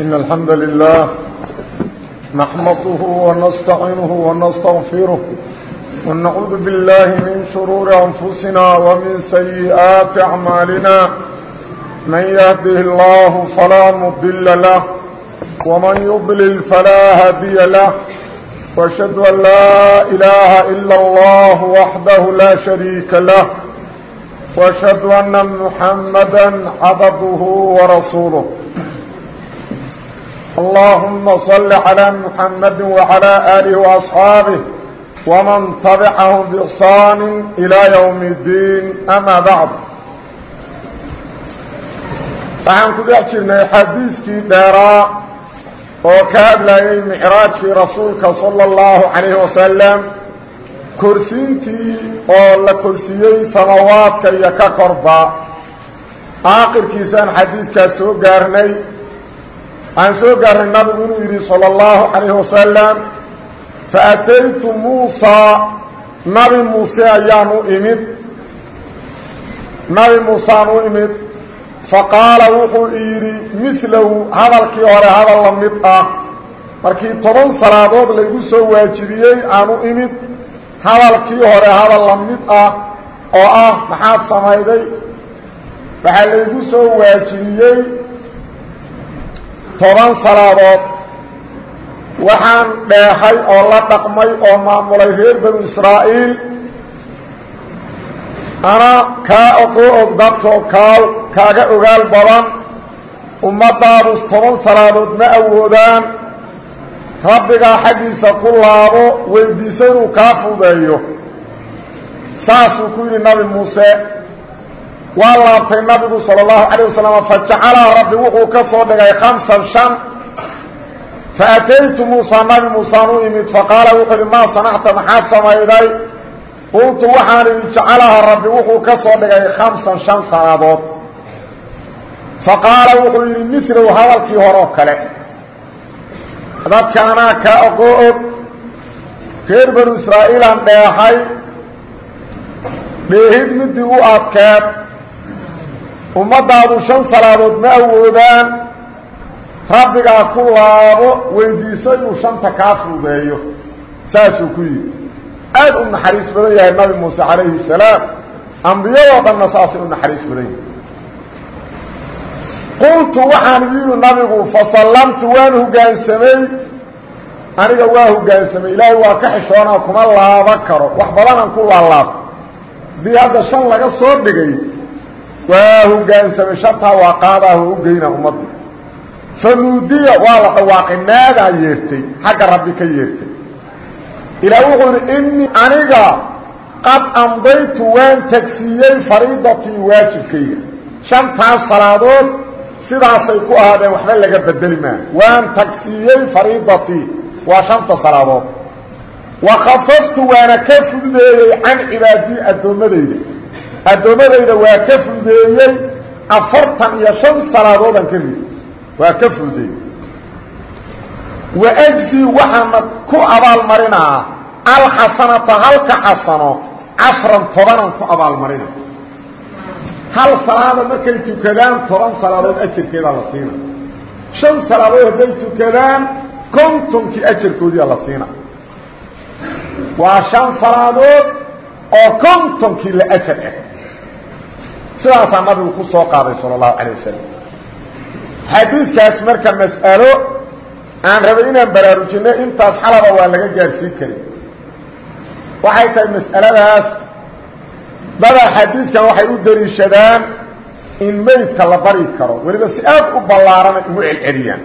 إن الحمد لله نحمده ونستعينه ونستغفره ونعوذ بالله من شرور أنفسنا ومن سيئات أعمالنا من يهده الله فلا مضل له ومن يضلل فلا هدي له واشهد أن لا إله إلا الله وحده لا شريك له واشهد أن محمدا عبده ورسوله اللهم صل على محمد وعلى آله وأصحابه ومن تبعهم بإحسان إلى يوم الدين أما بعد waxaan ku dhex jirnay xadiidkii dheeraa oo ka hadlayay micraajkii rasuulka sala allahu calayhi wasalam korsiintii oo la korsiiyey samawaadka iyo ka korba aakirkiisaan xadiidkaas soo gaarnay aan soo gaarnay nabigu inuu yidhi salى اllahu calayhi wasalam faataytu muusaa nabi muuse ayaan u imid. Nabi muusaan u imid. Faqaala wuxuu yidhi milahu hadalkii hore hadal la mid ah. Markii toban salaadood laygu soo waajibiyey aan u imid. Hadalkii hore hadal la mid ah oo ah maxaad samayday? Waxaa laygu soo waajibiyey toban salaadood. Waxaan dheehay oo la dhaqmay oo maamulay reer banu israa'iil. Ana kaa oqoo og dadkoo kaa kaaga ogaal badan. Ummadaadus toban salaadood ma awoodaan. Rabbigaa xaggiisa ku laabo weydiiso inuu kaa fudeeyo. Saasuu ku yidhi nabi muuse waa laabtay nabigu salى الlahu عalيه wasalam fajacalaha rabbi wuxuu ka soo dhigay hamsan شhan faataytu muusaa nabi muusaan u imid faqaala wuxuu ihi maa sanacta maxaad samayday qultu waxaan idhi jacalaha rabbi wuxuu ka soo dhigay hamsan شhan sanaadood faqaala wuxuu yidhi milow hadalkii horoo kale dadka anaa kaa oqoo og reer banu israa'iilaan dheehay dheehid midii u adkeed ummadaadu shan salaadood ma awoodaan. Rabbigaa ku laabo weydiiso inuu shanta kaa fuudeeyo saasuu ku yidhi. Aad u naxariis badan yahay nabi muuse calayhi salaam. Ambiyadoo dhanna saasay u naxariis badan yahay qultu waxaan yidhi nabigu fasallamtu waan hoggaansamay aniga waa hoggaansamay ilaahay waa ka xishoonaa kuma laaba karo. Wax badanaan ku laalaab haddii hadda shan laga soo dhigay waa hogaansamay shantaa waa qaadaah oo u geyna ummadda fanuudiya waa la dhawaaqay naagaa yeertay xagga rabbi ka yeertay. Ilaa wuxuu yidhi inii aniga qad amdaytu waan tagsiiyey fariidatii waajibkayga. Shantaas salaadood sidaasay ku ahaadeen waxba laga bedeli maa waan tagsiiyey fariidatii waa shanta salaadood. Wa khafaftu waana ka fududeeyey can cibaadii addoommadayda addoommadayda waa ka fudeeyey afartan iyo shan salaadoodaan ka rid waa ka fudeeyey. Waajzi waxaana ku abaalmarinaa alxasanata halka xasano cashran tobanaan ku abaalmarina. Hal salaada markay tukadaan toban salaadood ajarkeedaa la siina. Shan salaadood hadday tukadaan kontonkii ajarkoodiia la siina. Waa shan salaadood oo kontonkii la ajar ah sidaasaa nabigu ku soo qaaday salى الlahu عalيه wasalam xadiidkaas marka mas'alo aan rabay inaan baraarujinno intaas xalaba waa laga gaarsiin karin waxay tahay mas'aladaas dada xadiidkan waxay u daliishadaan in meydka la bari karo weliba si aad u ballaarana ugu celceliyaan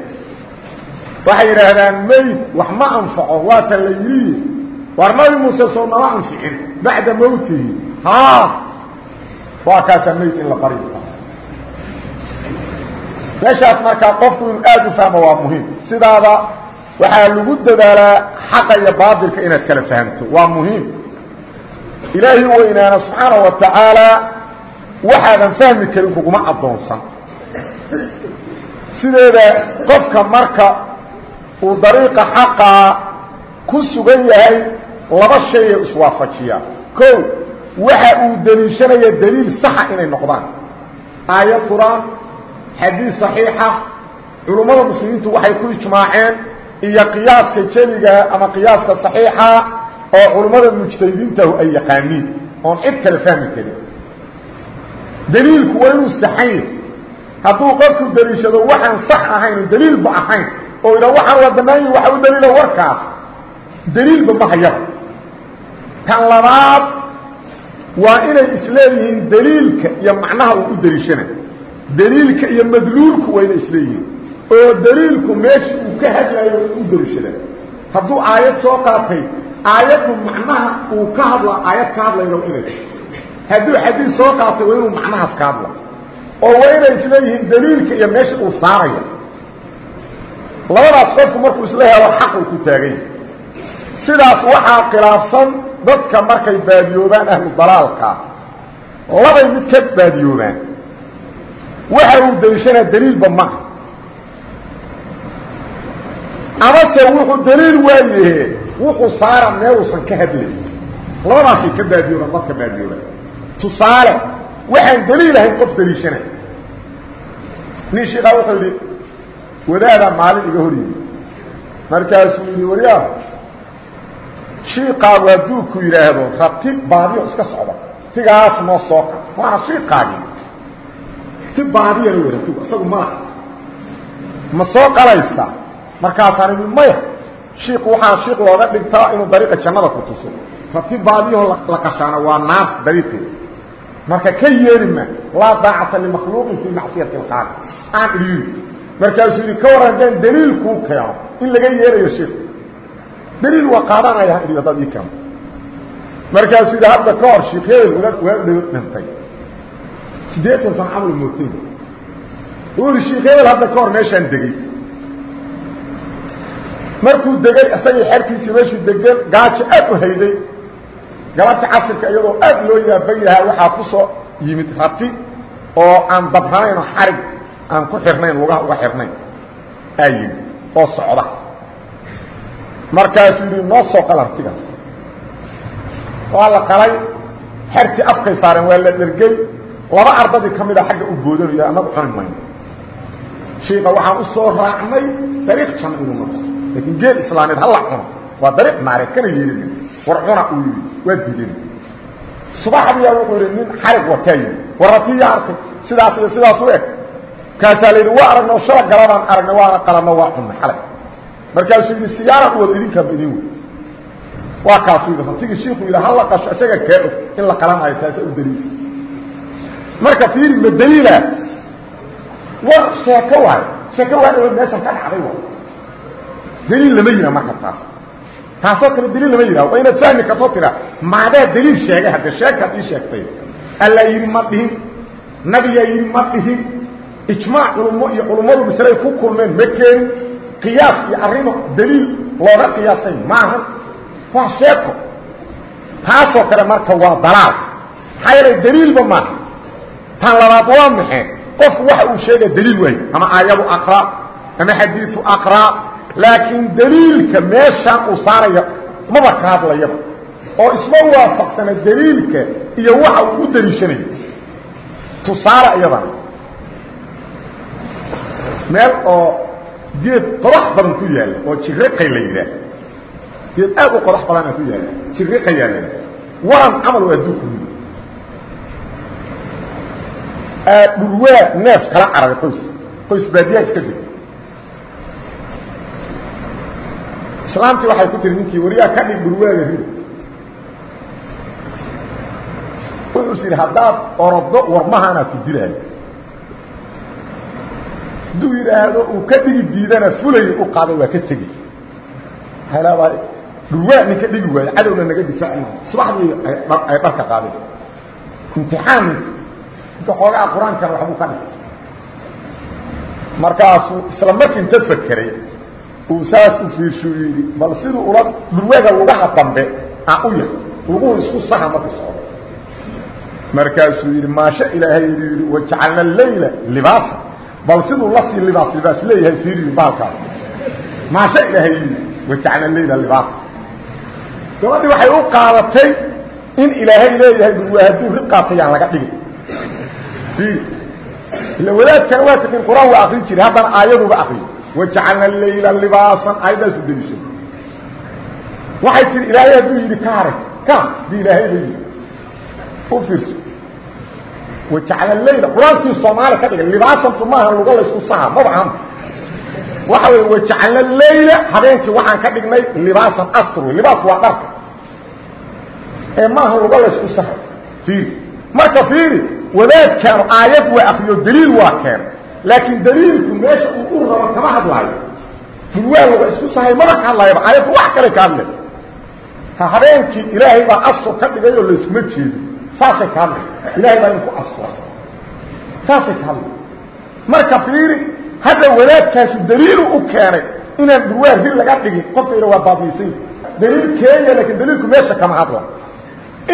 waxay yidhaahdaan meyd wax ma anfaco waata la yidhi war nabi muuse soo nama anficin bacda mowtihi ha waa kaasaa meyd in la bari meeshaas markaa qofku inuu aada u fahmo waa muhiim. Sidaada waxaa lagu dadaalaa xaqa iyo baatilka inaad kala fahamto. Waa muhiim. Ilaahi weynaana subxaanaه wa tacaala waxaadan fahmi karin kuguma addoonsan. Sideeda qofka marka uu dariiqa xaqaa ku sugan yahay laba shayay iswaafajiyaa. O waxa uu deliishanaya daliil saxa inay noqdaan. Aayad qur'aan xadiis صaxiixa culummada muslimiintu waxay ku ijmaaceen iyo qiyaaska jeliga ama qiyaaska saxiixa oo culummada mujtahidiintahu ay yaqaaniin oon cid kale fahmi karin. Daliilku waa inuu saxan hadduu qofku daliishado waxaan sax ahayn daliilba ahayn oo idha waxaan waa bannaan yihi waxa u daliila warkaas daliilba ma hayaba. Kan labaad waa inay isleeyihiin daliilka iyo macnaha uu u daliishana daliilka iyo madluulku waa inay isleeyihiin oo daliilku meesha uu ka hadlayo u daliishada hadduu aayad soo qaatay aayaddu macnaha uu ka hadla aayad ka hadlayna inay hadduu xadiis soo qaatay waa inuu macnahaas ka sidaas waxaa khilaafsan dadka markay baadiyoobaan ahlu dalaalka. Labay mid ka baadiyoobaan. Waxa uu daliishanaa daliilba maha amase wuxuu daliil waayahe wuxuu saara meeluusan ka hadlay labadaasay ka baadiyoobaan dadka baadiyoobaan tusaale waxaan daliil ahayn qof daliishana. Nin shiikaa wuxuu yidhi wadaadaa maalin iga hor yimi markaasuu yidhi waryaa shiiqaagu hadduu ku yidhaahdo rabti baadiyo iska socda. Tigaas noo soo qa waana shiiqaagii ti baadiyana wey rabtigu isagu malaha ma soo qalaysa. Markaasaan idhi maya shiiku waxaa shiiq looga dhigtaa inuu dariiqa jannada ku tuso. Rabti baadiyaho la qashaana waa naar dariiqeeda marka ka yeeli ma laa daacata limakhluuqin fii macsiyati alkhaaliq aan idhi markaasuu yidhi ka warran deen daliil kuu keeno in laga yeelayo shiiku dliil waa qaadanaya hadaad ii keento markaasuu yidhi hadda ka hor sheikh hebel waa dhintay. Siddeetan sano camal mooteen uu yihi sheikh hebel hadda ka hor meeshaan degey markuu degey isagii xerkiisii meeshuu degen gaajo aad u hayday galabta casirka iyadoo aad loo yaaban yahaa waxaa ku soo yimid rati oo aan dabranayn oo xarig aan ku xirnayn lugaha uga xirnayn aa yimid oo socda markaasuu yidhi noo soo qal artigaas waa la qalay xertii afkay saareen waa la dhergey laba ardadii ka mida xagga u boodanayo annagu cuni mayno. Shiika waxaan u soo raacnay dariiq inuu noqo laakiin geel islaameed ha la cuno. Waa dariiq naareed kana yeelin war cuna uu yidhi waa digin subaxdiyaa wuxuu yidhi nin xarig wataa yidhi waratiyaa arkay sidaas iyo sidaas u eg. Kaasaa la yidhi waa aragnay oo shala galabaan aragnay waana qalanno waa cunnay xalay markaasuu yidhi siyaara u wada idinkaaba idin wey waa kaasuu yidhi ratigii shiiku yidhi hala qasho isaga kee og in la qalanaayo taasa u daliil. Marka fiiri ma daliila? War sheeko waayo. Sheeko waa dhawa meeshan ka dhacday waay daliil lama yidhaha marka taas. Taasoo kale daliil lama yidhaha waa inaad fahmi kartoo tiraa maadaa daliil sheegay hadde sheekaad ii sheegtay. Allaa yidhi ma dhihin. Nabiyaa yidhi ma dhihin. Ijmaac culummo iyo culummadu masalay ku kulmeen ma keenin qiyaas iyo arrimo daliil looga qiyaasay maaha? Waa sheeko. Taasoo kale marka waa dalaal. Maxaa yeelay daliilba maaha tan labaad waa maxay qofku waxa uu sheegaya daliil waayo ama aayadu aqraa ama xadiiu aqraa laakiin daliilka meeshaan uu saaraya maba ka hadlayaba. Oo isma waafaqsana daliilka iyo waxa uu u daliishanayo tusaale iyadana meel oo geed qodax badan ku yaalla oo jiriqay la yidhaah. Geed aad u qodax badana ku yaalla jiriqa yaalla waran camal waa adduunku yii dhurwaa neef kala cararay qoys. Qoys baadiyaa iska deg islaamtii waxay ku tiri ninkii wariyaa ka dhig dhurwaaga rid wuxuu is yidhi haddaad oroddo warmahaanaa ku dilaayo hadduu yidhaahdo uu ka dhigi diidana fulay u qaaday waa ka tegi. Halaabaa dhurwaa ninka dhigi waayo cadowna naga difaaci subaxdii ay dharka qaadeen. Imtixaan ninka xoogaa qur'aankana waxbuu ka dhigay. Markaasuu isla markii inta fakeray uu saas u fiirshuu yidhi bal siduu ula dhurwaaga lugaha dambe a u yahay luguhu isku saha marku socdo. Markaasuu yidhi maasha ilaahay yidhi wajacalna leyla libaasa bal siduu la sii libaas libaas leeyahay fiiri baalkaas maasha ilaahay yidhi wajacalna leyla libaasa gabadhii waxay u qaadatay in ilaahay leeyahay dhurwaa hadduu ri qaatayaan laga dhigi ila wadaadkan waa takin qur'aan waa akrin jiray haddana aayaduba akriyo wajacalna layla libaasan aayadaasu deliishay waxay tihi ilaahay hadduu yidhi ka haray ka di ilaahay ba yidhi. U fiirso wajacala layla qur'aankii soomaali ka dhigay libaasantu maaha luga laysku saha maba waxa wey wajacalna layla habeenkii waxaan ka dhignay libaasan astur wey libaas waa dharka. Ee maaha luga laysku saha. Fiiri. Marka fiiri wadaadkaanu aayad waa akriyo daliil waa keen. Laakiin daliilku meesha uu u rabo kama hadlaayo. Durwaa laga isku sahay maba ka hadlaayaba aayaddu wax kale ka hadlay. Ha habeenkii ilaahay baa astur ka dhigay oo layskuma jeedo saasay ka hadlay. Ilahay baa idinku astura saasay ka hadlay. Marka fiiri hadda wadaadkaasu daliilu u keenay inaan durwaa hir laga dhigin qofka ila waa baadiysan daliil keenya laakiin daliilku meesha kama hadla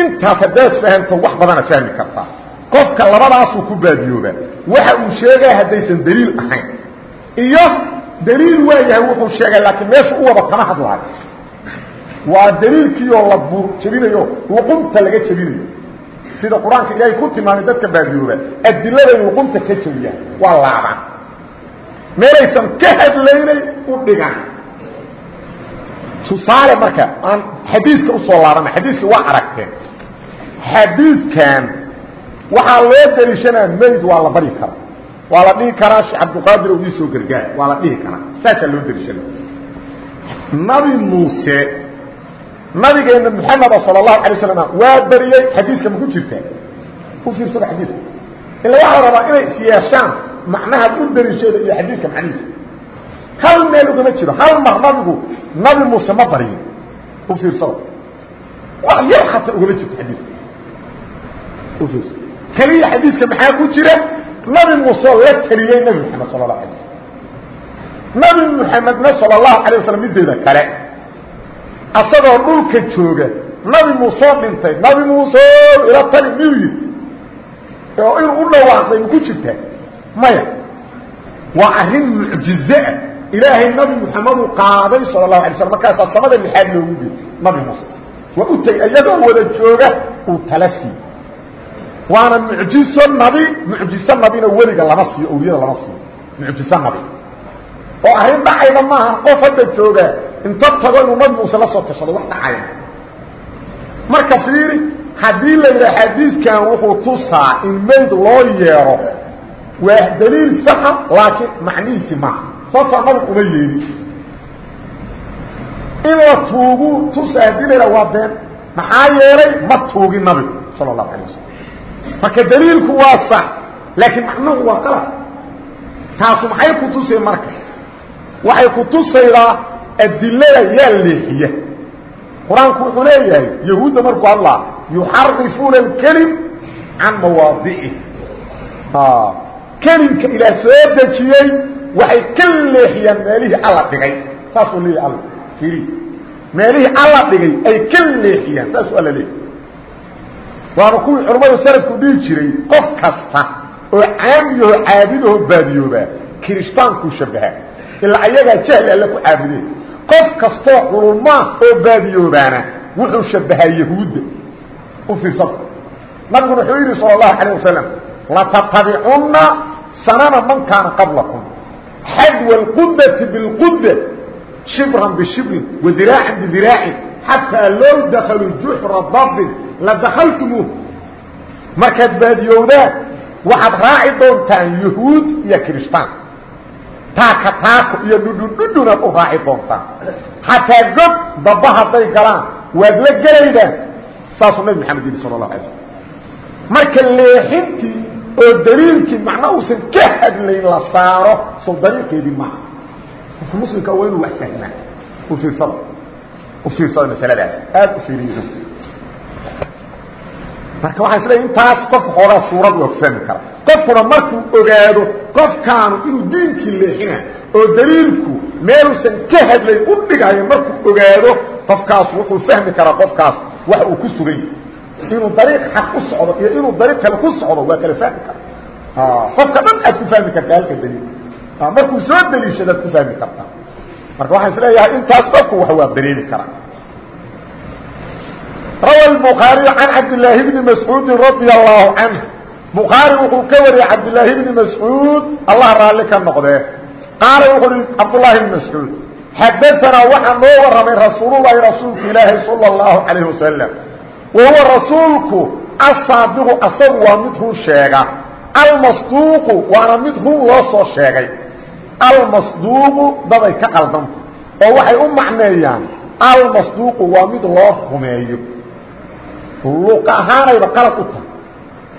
intaas haddaad fahamto wax badana fahmi kartaa. Qofka labadaasuu ku baadiyoobaa waxa uu sheegaya haddaysan daliil ahayn. Iyo daliil waa yahay wuxuu sheegay laakiin meesha u wada kama hadlaayo. Waa daliilkiioo la jebinayo luqunta laga jebinayo sida qur'aanka ilaahay ku tilmaamay dadka baadiyooba adiladay luqunta ka jebiyaan waa laabaan meelaysan ka hadlaynay u dhigan tusaale marka aan xadiiska u soo laabana xadiiska waa aragteen. Xadiidkan waxaa loo daliishanaa mayd waa la bari karaa. Waa la dhihi karaa sheekh cabdiqaadir oo iisoo gargaar waa la dhihi karaa. Saasaa loo daliishana nabi muuse nabigeena maxameda sala allahu alay slam waa bariyey xadiiska ma ku jirtaa u fiirsada xadiiska. Ila waxaa rabaa inay isyeeshaan macnaha u daliishada iyo xadiiska macnihiisa. Hal meel ugama jiro hal mar nabi muuse ma bariyin u fiirsada. Wax yar xataa ugama jirto xadiiska. U fiirsa keliya xadiiska maxaa ku jira? Nabi muuse la keliyey nabi moxamed sala lahu alay nabi moxamedna sala allahu alay wasalam mideeda kale asagoo dhulka jooga. Nabi muuseo dhintay. Nabi muuse ila tali miyuu yidhi oo inuu u dhawaaqday ma ku jirtaa maya waa arrin mucjizeah ilaahay nabi moxameduu qaaday sala allahu alay slam markaasaa samada lixaad loogu geey nabi muuse waa u tegey iyagoo wada jooga uu tala siiy waana mucjiso nabi mucjiso nabina weliga lama siiyo awliyada lama siiyo. Mucjiso nabi oo arrin dhacayda maaha qof hadda jooga inta tago inuu nabi muuse la soo tashado wax dhacaya. Marka fiiri haddii la yidhaha xadiidkan wuxuu tusaa in mayd loo yeero waa daliil saxa laakiin macnihiisi maaha. Sababtaa nabigu uma yeeli in la tuugu tusa haddii la yidhaha waa been maxaa yeelay ma tuugin nabigu sala allahu alay wasalam marka daliilku waa sax laakiin macnuhu waa qalad. Taasu maxay ku tusay marka waxay ku tusaydaa adilada yaa leexiya. Qur'aanku wuxuu leeyahay yahuudda markuu hadlaa yuxarifuuna alkelim can mawaadicih kelimka ilaah soo dejiyey waxay ka leexiyaan meelihii alla dhigay. Saasuu leeyahy alla iri meelihii alla dhigay ay ka leexiyaan. Saasuu alla leeyahy waana kuwii culammada salafku dhihi jiray qof kasta oo caamiyaho caabudaho baadiyooba kirishtaanku shabaha ilaa ayagaa jahli alle ku caabudeen qof kastoo culummaa oo baadiyoobaana wuxuu shabahaa yahuudda u fiirsada nabiguna wuxuu yidhi sal اlahu alيه wasalam latatabicunna sanana man kaana qablakum xadwa اlqudati biاlquda shibran bishibrin wadiraacan bidiraacin xataa low dakaluu juxra dabin ladakaltumuuh markaad baadiyowdaan waxaad raaci doontaan yahuud iyo kirishtaan taaka taako iyo dhudhundhudhunaad u raaci doontaan xataa god daba hadday galaan waad la gelaydaan saasuu nabi maxamed yidhi sal اlahu alay slm marka leexintii oo daliilkii macna uusan ka hadlayn la saaro soo dariiqeedii maaha qofka muslimka waa inuu wax fahmaa u fiirsada u fiirsada masaladaas aada u fiiriyo marka waxaa isleeya intaas qofka xoogaa suurad ku fahmi kara qofkuna markuu ogaado qofkaanu inuu diinkii leexina oo daliilku meeluusan ka hadlayn u dhigayo markuu ogaado qofkaas wuxuu fahmi karaa qofkaas wax uu ku sugan yahay inuu dariiq xaq u socdo iyo inuu dariiq kale ku socdo waa kala fahmi kara qofka dhan aad ku fahmi kartaa halka daliil markuu soo daliishadaad ku fahmi kartaa marka waxaan isleeyahay intaas qofku wax waa dareemi karaa روى البخاري عن عبد الله بن مسعود رضي الله عنه bukhaari wuxuu ka wariyey cabdilaahi bni mascuud allah raalli ka noqdee qaala wuxuu hi cabdullaahi bni mascuud xadaanaa waxaa noo warramay rasuululahi rasuulku ilaahi sala اllahu calayh wasalam wa huwa rasuulku asaadiqu asagu waa mid run sheega. Almasduuqu waana mid run loo soo sheegay. Almasduuqu daday ka qaldanta oo waxay u macneeyaan almasduuqu waa mid loo rumeeyo. Luq ahaanayba qalad u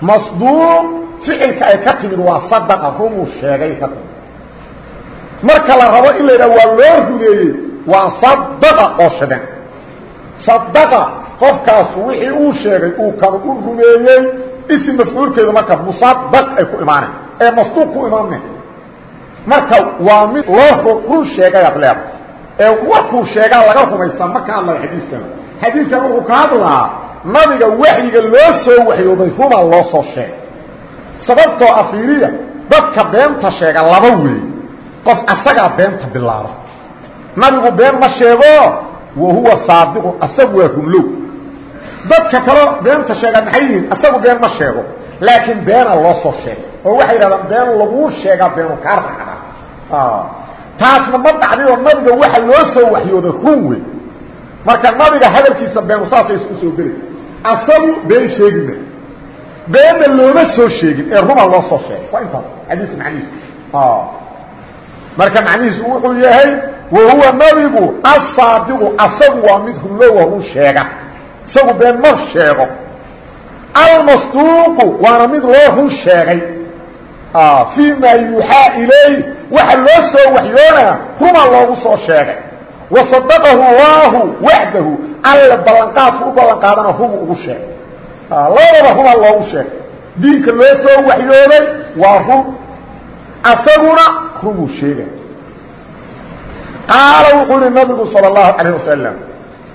masduuq ficilka ay ka timid waa sadaqa rumuu sheegay ka timid. Marka la rabo in la yidhaha waa loo rumeeyey waa sadaqa oo shadan sadaqa qofkaas wixii uu sheegay uu kan u rumeeyey isim mafcuulkeedu marka musadaq ay ku imaanayn ee masduuq ku imaanme marka waa mid loo run sheegay ad leeda ee warkuu sheegaa laga rumaysaa marka hadlaya xadiiskan xadiiskan wuxuu ka hadlaa nabiga waxyiga loo soo waxyooday rumaa loo soo sheegay. Sababtoo afiiriya dadka beenta sheega laba weey qof asagaa beenta bilaaba nabigu been ma sheego wa huwa saadiqu asagu waa rumlow dadka kaleo beenta sheega maxay yihiin? Asagu been ma sheego. Laakiin beena loo soo sheegay. Oo waxay yidhahdaan been laguu sheegaa beenu kaa racda taasna ma dhacdayoo nabiga waxa loo asagu been sheegi ma beenna looma soo sheegin. Ee runa loo soo sheegay. Waa intaas xadiiska macnihiisu marka macnihiisu wuxuu yahay wa huwa nabigu asaadiqu asagu waa mid runlowa run sheega. Isagu been mar sheego. Almasduuqu waana mid loo run sheegay. Fii maa yuuxaa ilayh waxa loo soo waxyoonaa ruma loogu soo sheegay wasadaqahu allaahu waxdahu alle ballanqaadku u ballanqaadana hubu ugu sheegay labadaba huma loogu sheegay diinka loo soo waxyooday waa run asaguna runuu sheegay qaala wuxuu ihi nabigu salى اlahu calayh wasalam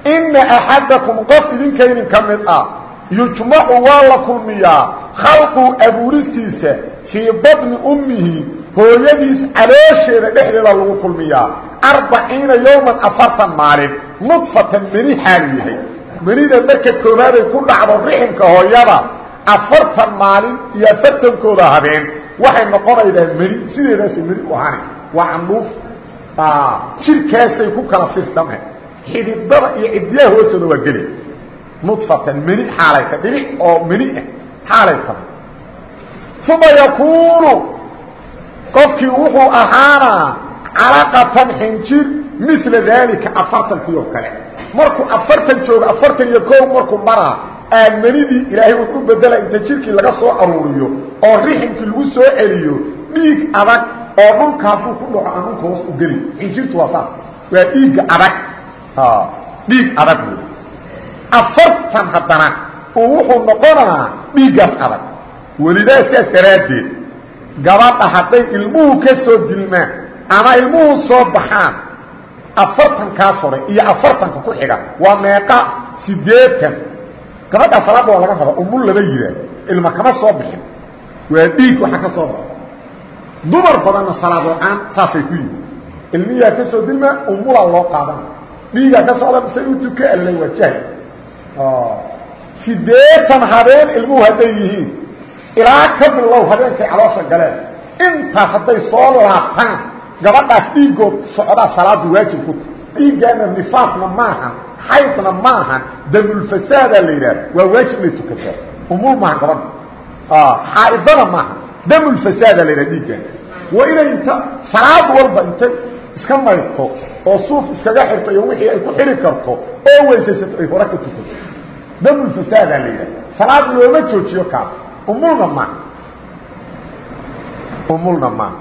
ina axadakum qof idinkaynin ka mid ah yujmacu waa la kulmiyaa khalquu abuuristiisa fii badni ummihi hooyadiis caloosheeda dhexdeeda lagu kulmiyaa. Arbaciina yowman afartan maalin nudfatan meni xaalu yahay. Menida marka koobaaday ku dhacdo riximka hooyada afartan maalin iyo afartankooda habeen waxay noqonaydaa meni sideedaasay meni u ahani. Waa candhuuf jirkaasay ku kala firdhame xididada iyo ciddiyaha hoostooda waa geli. Nudfatan meni xaalay ah tahay qofkii wuxuu ahaanaa calaqatan xinjir mila daalika afartankii oo kale. Markuu afartan joogo afartan iyo kow markuu maraa aalmanidii ilaahay wuxuu bedela inta jirkii laga soo aruuriyo oo riximkii lagu soo celiyo dhiig adag oo dhulka hadduu ku dhaco aan dhulka hoos u geli xinjirtu waa saas. Waa dhiigga adag. Dhiig adag. Wey afartan haddana uu wuxuu noqonaa dhiiggaas adag. Welidaaskaas daraaddeed gabadha hadday ilmuhu ka soo dilmaan ama ilmuhu soo baxaan. Afartankaas hore iyo afartanka ku xiga waa meeqa sideetan gabadhaa salaadda waa laga raba umul lama yihaah ilma kama soo bixin. Waa dhiig waxa ka soo baxa dumar badanna salaad la'aan saasay ku yihiin ilmiyaa ka soo dilmaa umulaa loo qaadana dhiigaa ka socda mise u tuka alla waa jahl sideetan habeen ilmuhu hadday yihiin ilaa ka bilow habeenkay caloosha galeen. Intaas hadday soo laabtaan gabadhaas dhiigood socdaa salaadu waajib ku dhiiggaana nifaasna maahan xaydna maahan damulfasaadaa la yidhaah waa waajib inay tukataa. Umul maaha gabadha xaaidana maaha damulfasaadaa la yidhaha dhiiggaana. Waa inta salaad walba intay iska maydto oo suuf iskaga xirto iyo wixii ay ku xiri karto oo weysaysato ay hore ka tukato. Damulfasaadaa la yidhaha salaad looma joojiyo kaas umulna maaha umulna maaha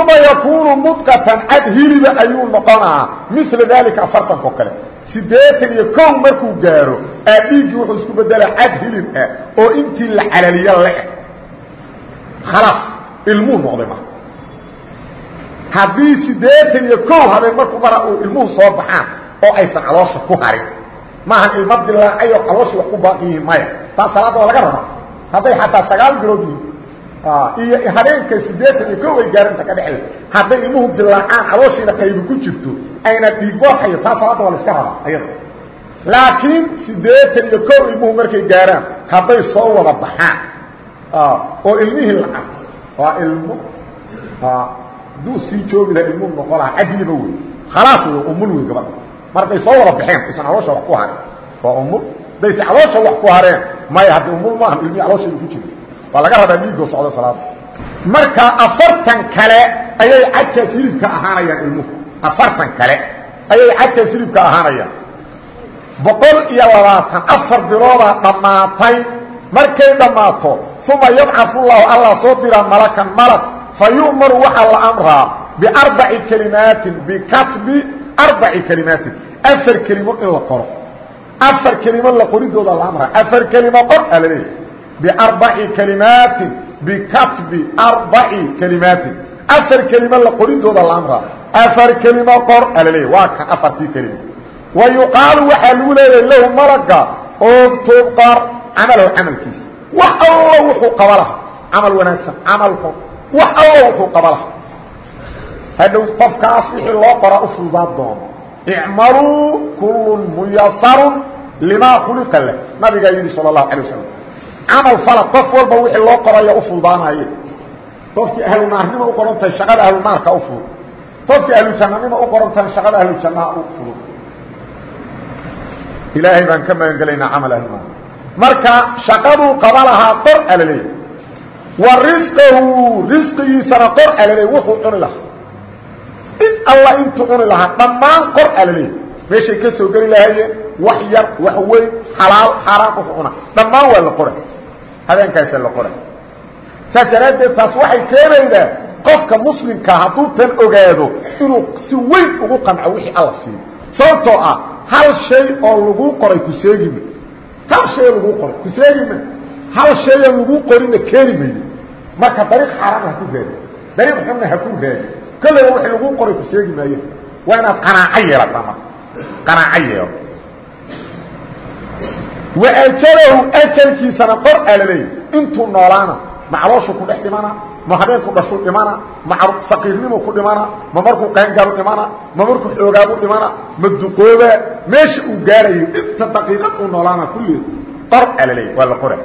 uma yakuunu mudqatan cad hiliba ayuu noqonaa. Mila daalika afartanka o kale. Siddeetan iyo kow markuu gaaro aa dhiiggii wuxuu isku bedelaa cad hilib ah oo intii la calaliyo le-eg khalaas ilmuhu noqday marka. Haddii siddeetan iyo kow habeen markuu mara uu ilmuhu soo baxaan oo aysan caloosha ku harin. Maahan ilma dilaacay oo calooshii wax ku baaqi yihiin maya. Taas salaadda waa laga rabaa hadday xataa sagaal bilood yihiin. Iyo habeenka sideetan iyo kow ay gaarinta ka dhexeysa hadday ilmuhu dilaacaan calooshiina qaybi ku jirto ayna dhiigboodhayo taa salaadda waa la iska rabaa ayada. Laakiin sideetan iyo kow ilmuhu markay gaaraan hadday soo wada baxaan. Oo ilmihii lacab waa ilmo hadduu sii joogi laha ilmu noqo lahaa cadliba wey khalaas wey umul wey gabadha. Markay soo wada baxeen isan caloosha wax ku hareen waa umul dayse caloosha wax ku hareen maya haddi umul maaha ilmihii caloosheeda ku jira waa laga rabaa dhiigoo socdo salaada marka afartan kale ayay cadkaas hilibka ahaanayaan ilmuhu. Afartan kale ayay cadkaas hilibka ahaanayaan. Boqol iyo labaatan afar biloodaa dhammaatay. Markay dhammaato uma yabcaث llahu allah soo diraa malakan malg fa yu'maru waxaa la amraa biarbaci kelimaatin bikatbi arbaci kelimaatin afar kelimo in la qoro afar kelimo la qoridooda la amraa afar kelimo qor aa laleeyahy biarbaci kelimaatin bikatbi arbaci kelimaatin. Afar kelimo la qoridooda la amraa afar kelimo qor aa laleeyahy waa kan afartii kelimo. Wa yuqaalu waxaa lagu leeyahay lahu malaga oogtoob qor camalahu camalkiisa. Wax allo wuxuu qaba laha camal wanaagsan camal xun wax allo wuxuu qaba laha hadhow qofkaas wixii loo qoraa u fududaa doono. Icmaluu kullun muyasarun limaa khuliqa leh. Nabigaa yidhi sala allahu alay wasalam camal fala qof walba wixii loo qoraya u fududaanaye qofkii ahlu naarnimo u qoran tahay shaqada ahlu naarka u fudud. Qofkii ahlu jannanimo u qoran tahay shaqada ahlu jannaha u fudud. Ilaahay baan ka magan gelaynaa camal ahlu naar marka shaqaduu qaba lahaa qor alaleey wa risqahu risqigiisana qor alaleey wuxuu cuni lahaa. In alla intuu cuni lahaa dhammaan qor alaleey meeshay ka soo geli lahaayeen wax yar wax weyn xalaal xaaraan wuxuu cuna dhammaan waa la qora habeenkaasa la qora saas daraaddeed taas waxay keenaydaa qofka muslimkaa hadduu tan ogaado inuu si weyn ugu qanco wixii alla siiyo sababtoo ah hal shay oo lagu qoray ku sheegima hal shay lagu qoray ku sheegima hal shaya lagu qorina keeni maydo marka dariiq xaaraam ha ku raadi dariiq xunna ha ku raadi kolleyba wixii lagu qoray ku sheegi maayo. Waa inaad qanaaco yeelata marka qanaaco yeelo wa ajalahu ajalkiisana qor aa la leeyahy intuu noolaana ma calooshu ku dhex dhimana ma habeenku dhashu dhimana ma saqiirnimu ku dhimana ma markuu qaangaaru dhimana ma markuu xoogaabu dhimana ma duqoobaa meesha uu gaarayo inta daqiiqad uu noolaana kullied qor aa la leeyahy waa la qora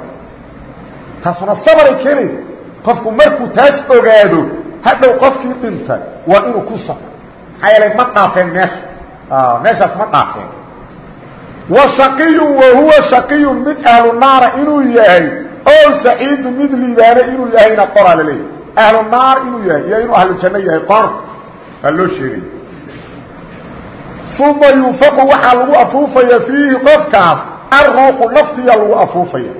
taasuna sabaray keenaysa qofku markuu taas ogaado hadhow qofkii dhinta waa inuu ku sabro maxaa yeelay ma dhaafeen meesha meeshaas ma dhaafeen wa shaqiyun wa huwa shaqiyun mid ahlu naara inuu yahay. Oo saciidu mid liibaane inuu yahayna qoraa laleeyahy ahlu naar inuu yahay iyo inuu ahlu janno yahay qor. Waa loo sheegay. Uma yunfaqu waxaa lagu afuufaya fiihi qofkaas. Alruuxu naftiya lagu afuufaya.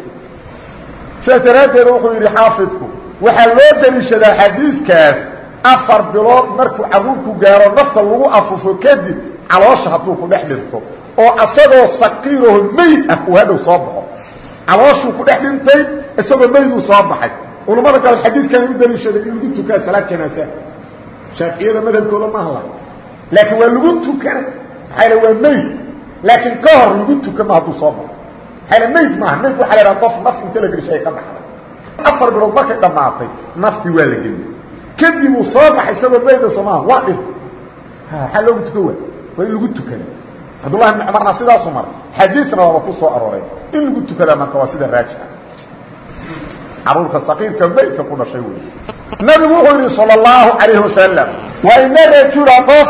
Sidaas daraaddeed wuxuu yidhi xaafidku waxaa loo deliishadaa xadiidkaas afar bilood markuu carruurku gaaro nafta lagu afuufo kadib caloosha hadduu ku dhex dhinto oo asagoo saqiiraho meyd ah uu hadhow soo baxo. Calooshuu ku dhex dhintay isagoo meyduu soo baxay. Culammada gale xadiidkana u daliishaday in lagu tukaa salaad janaasa. Shaaficiyada madhabkooda ma hadla. Laakiin waa lagu tukana maxaa l waa meyd. Laakiin ka hor lagu tukama hadduu soo baxo. Maxaa meyd maaha meyd waxa la haha qof naf inta la gelishay ay ka baxday afar bilood markay dhammaatay naftii waa la geliyey kadib uu soo baxay isagoo meyda soomaha waa dhif maxaa loogu tukan waa waa in lagu tukada cabdullahi bn cumarna sidaasu maray xadiisna waaba ku soo arooray. In lagu tukadaa marka waa sida raajixa caruurka saqiirka meydka ku dhashay wey nabigu wuxuu yidhi salى اllahu calayhi wasalam waa ina rajula qof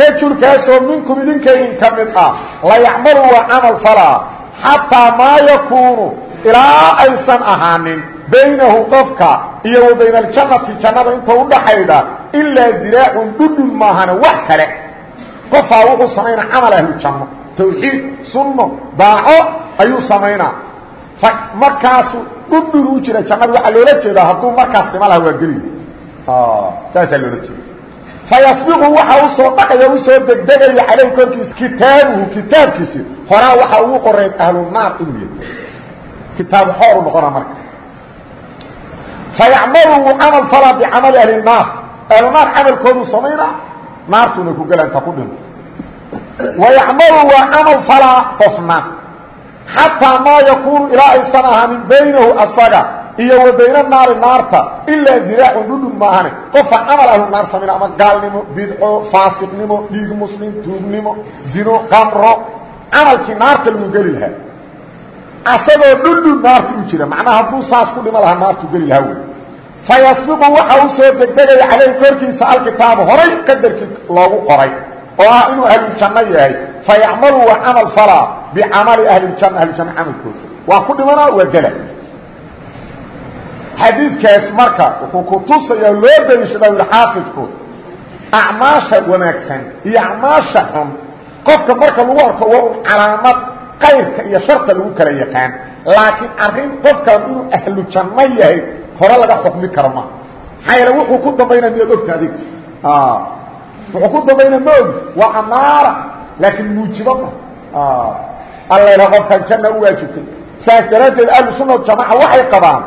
rajulkaasoo minkum idinka idin ka mid ah la yacmalu waa camal falaa xataa maa yakuunu ilaa aysan ahaanin baynahu qofka iyo wa bayna aljannati jannada inta udhaxayda ilaa diraacun dhudhun maahane wax kale qofaa wuxuu samaynaa camal ahlu janno. Tawxiid sunno daaco ayuu samaynaa markaasu dhudhun u jira jannada waxaa loola jeedaa hadduu markaas dhima laha waa geliy saasaa loola jeeda fayasbiqu waxa u soo dhaqaya u soo degdegaya caleyh korkiisa kitaabuhu kitaabkiisi. Horaa waxaa ugu qoreyn ahlunaar inuu yahay kitaabu xooru noqona marka. Fayacmalu wuu camal falaa bicamali ahli naar. Ahlunaar camalkoodu samaynaa naartuuna ku gela inta ku dhinto. Wayacmalu waa camal falaa qofna xataa maa yakuunu ilaa aysan ahaanin baynahu asaga iyo wa bayna naari naarta ilaa diraacun dhudhun maahane. Qofa camal ahlu naar samayna ama gaalnimo bidco faasiqnimo dhiig muslim tuugnimo zino qamro camalkii naarta lagu geli lahaa. Asagoo dhundhun naarta u jira. Macnaha hadduu saas ku dhimo lahaa naartu geli lahaa wey fayasbiqu waxa u soo degdegaya caleyhi korkiisa alkitaabu horay qadarkii loogu qoray oo ah inuu ahlujanno yahay fayacmalu wa camal falaa bicamali ahlijanna ahlujanno camalkooda waa ku dhimanaa waa gela xadiidkaas marka wuxuu ku tusaya loo daliishada yidhi xaafidku acmaasha wanaagsan iyo acmaasha xun qofka marka lagu arko waa un calaamad kayrka iyo sharta lagu kala yaqaan laakiin arrin qofkan inuu ahlu janno yahay hore laga xukmi karo ma. Maxaa yeele wuxuu ku dambaynaa miyaad ogta adig? Wuxuu ku dambaynaa ma ogi waa amaara laakiin muujibo ma. Alla ilaha qofkan janna u waajibtay. Saas daraaddeed ahlu sunna jamaca waxay qabaan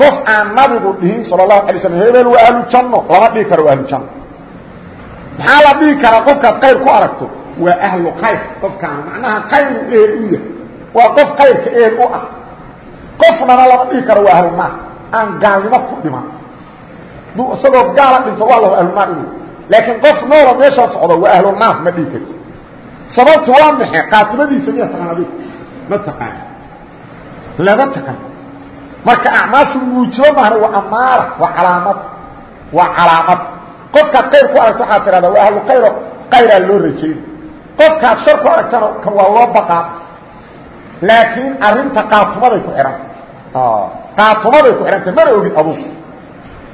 qof aan nabigu dhihin sal lahu alay slam hebel waa ahlu janno lama dhihi karo waa ahlu janno. Maxaa la dhihi karaa qofkaad kayr ku aragto? Waa ahlu kayr qofkaan macnaha kayru ehel u yahay. Waa qof kayrka ehel u ah. Qofnana lama dhihi karo waa ahlunaar aan gaalnimo ku dhiman duu isagoo gaala dhinto waa lahu ahlunaar inu laakiin qof noola meeshaa socdo waa ahlunaar ma dhihi karti sababtu waa maxay? Qaatimadiisa miya taqaan adigu ma taqaan. Lama taqan marka acmaashu muujibo maahna waa amaara waa calaamad waa calaamad. Qofkaad kayr ku aragto waxaad tidhahdaa waa ahlu kayro kayraa loo rajayna qofkaad shar ku aragtana kan waa loo baqaa laakiin arrinta qaatumaday ku xihanta qaatumaday ku xihantay mana ogid adugu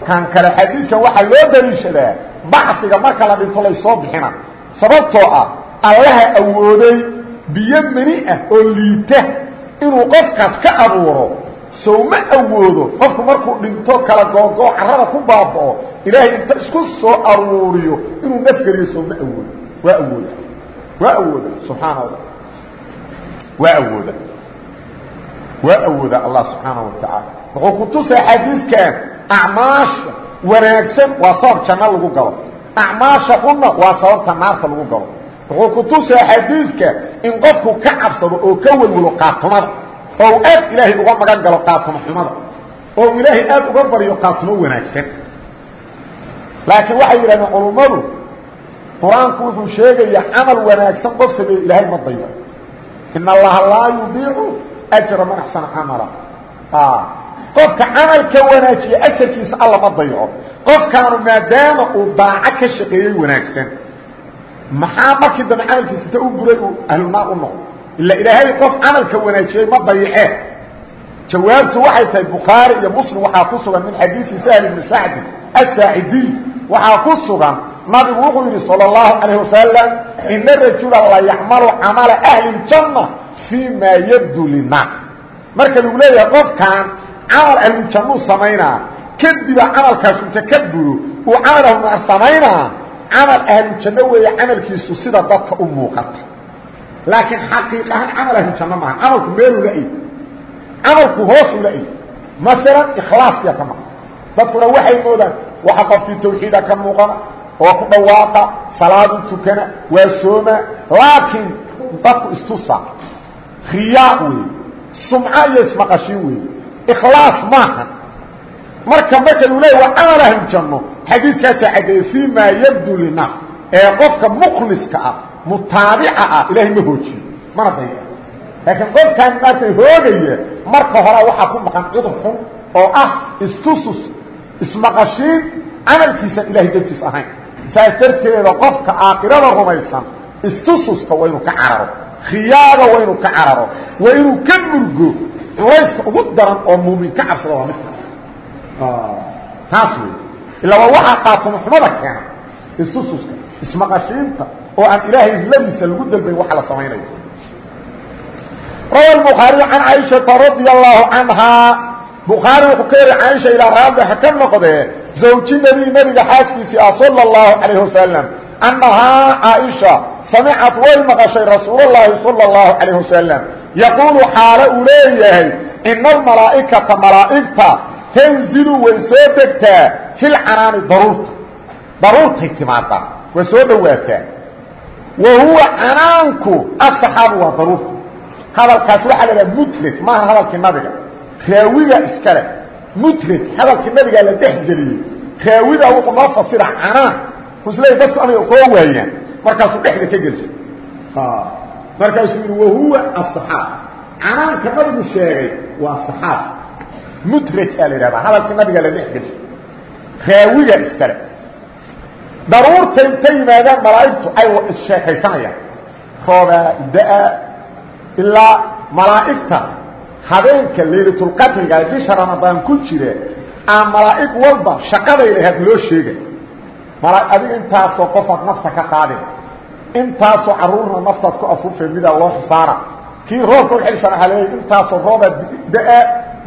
kan kale xadiidkan waxaa loo daliishadaa bacsiga marka la dhinto laysoo bixina. Sababtoo ah allaha awooday biyo meni ah oo liita inuu qofkaas ka abuuro. Sow ma awoodo qofku markuu dhinto kala googoo carrada ku baaba'o ilaahay inta isku soo aruuriyo inuu nafgeliyo sow ma awoodo. Waa awooda. Waa awooda. Subxaana allah waa awooda waa awooda allah subxaana wa tacaala wuxuu ku tusaa xadiiskan acmaasha wanaagsan waa sabab janno lagu galo. Acmaasha xunna waa sababta naarta lagu galo. Wuxuu ku tusaa xadiidka in qofku ka cabsado oo ka welwelo qaatumada. Oo aad ilaahay uga magan galo qaatumo xumada oo ilaahay aad uga baryo qaatumo wanaagsan. Laakiin waxay yidhahdeen culummadu qur'aanku wuxuu sheegayaa camal wanaagsan qof sameeye ilaahay ma dayba in allaha laa yudiicu ajra man axsana camala qofka camalka wanaajiya ajarkiisa alla ma dayco qofkaanu maadaama uu daaco ka shaqeeyey wanaagsan maxaa markii dambe camalkiisa inta u buray uu ahlunaar u noqdo ila ilaahay qof camalka wanaajiyey ma dayicee jawaabtu waxay tahay bukhaari iyo muslim waxaa ku sugan min xadiisi sahl ibni sacdi asaacidiy waxaa ku sugan nabigu wuxuu yidhi salى اlahu calayh wasalam ina rajula la yacmalu camala ahli اljanna fii ma yabdu linaas marka lagu leeyahay qofkan camal ahlujannuu samaynaa. Kadiba camalkaasu inta ka buro uu camal ahlunaar samaynaa. Camal ahlujanno weeye camalkiisu sida dadka u muuqata. Laakiin xaqiiq ahaan camal ahlujanno maaha. Camalku meeluu la eg camalku hoosuu la eg masalan ikhlaaskiya ka maqan. Dadkuna waxay moodaan waxa qofkii tawxiida ka muuqana oo ku dhawaaqa salaadu tukana waa sooma. Laakiin dadku istusa riyaa wey sumco iyo ismaqashin wey ikhlaas maaha. Marka marka lu leeya waa camal ahlujanno xadiiskaasaa caddeeyey fii maa yabdu linaas ee qofka mukhliska ah mutaabica ah ilaahay ma hoojiyo. Mana daya laakiin qofkaan maartay hoogaya marka hore waxaa ku maqan cudur xun oo ah istusus ismaqashiin camalkiisaan ilahay dartiis ahayn. Saas darteeda qofka aakhirada rumaysan istususka waa inuu ka cararo khiyaaba waa inuu ka cararo waa inuu ka murgo culayska ugu daran oo muumin ka cabsada waa midka ah, taas wey ila waa waxaa qaatumaxumada keena isususka ismaqashiinta oo aan ilaahay ladiisa lagu dalbay waxa la samaynayo. Rawa bukhaari can caaishata radia allahu canhaa. Bukhaari wuxuu ka yari caaisha ilaa raadi ha ka noqdee zawji nebi nebiga xaaskiisii ah sala allahu calayh wasalam annahaa caaisha samicad way maqashay rasuul الlahi salى الlahu عalayه wasalam yaquulu xaalo uu leeyahay ina almalaa'ikata malaa'igta tanzilu way soo degtaa fi lcanaani daruurta daruurtay timaadaa way soo dhowaataa wa huwa canaanku asaxaabu waa daruurta hadalkaas waxaa la dhaha mutrad maaha hadalkii nabiga raawiga iskale mutrad hadalkii nabigaa la dhex geliyey raawiga wuxuu noo fasira canaan kusley dadku amay koo waayaan markaasuu dhexda ka gelshay markaasuu yidhi wahuwa asaxaab canaanka nabigu sheegay waa saxaab mudraj aa la yidhahdaa. Hadalkii nabiga la dhex geli raawiga iskale. Daruurta intay yimaadaan malaa'igtu ay issheekaysanayaan roobaa da'a ilaa malaa'igta. Habeenka laylatulqadriga bisha ramadaan ku jire aa malaa'ig walba shaqaday lahayd loo sheegay. Adiga intaasoo qofaad nafta ka qaadin intaasoo caruurna naftaad ku afuufeen midaa loo xisaara. Kii roobka uxilsan waaa leeya intaasoo roobaad da'a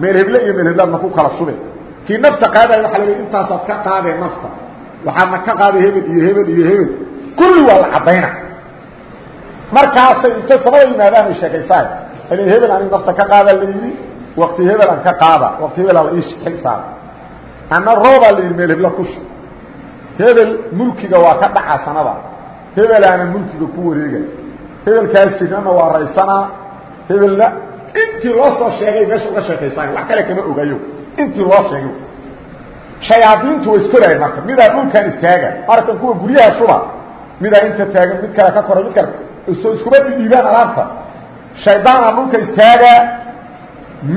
meel heble iyo meel heblaadna ku kala shube kii nafta qaadaya waaa leeya intaasaad ka qaadeen nafta waxaadna ka qaaday hebel iyo hebel iyo hebel. Kulli waa la caddayna. Markaasay intay samada yimaadaan ay sheekaysaa l hebel anig nafta ka qaada la yidhi wakti hebel aan ka qaada wakti hebelaa la ii xil saara ana roobaa la yidhi meel hebla kushu hebel mulkiga waa ka dhaca sanada hebelaana mulkiga ku wareega hebelkaas jirnana waa raysanaa hebelna intii loo soo sheegay meesha uga sheekaysaay wax kale kama ogayo. Intii loo sheegay. Shayaadiintu way iskorayan marka. Midaa dhulkan istaaga markan kuwa guryaha shuba midaa inta taagan mid kale ka koray mid kale. So iskuma dhidhiibaan alaabta. Shaydaana dhulka istaaga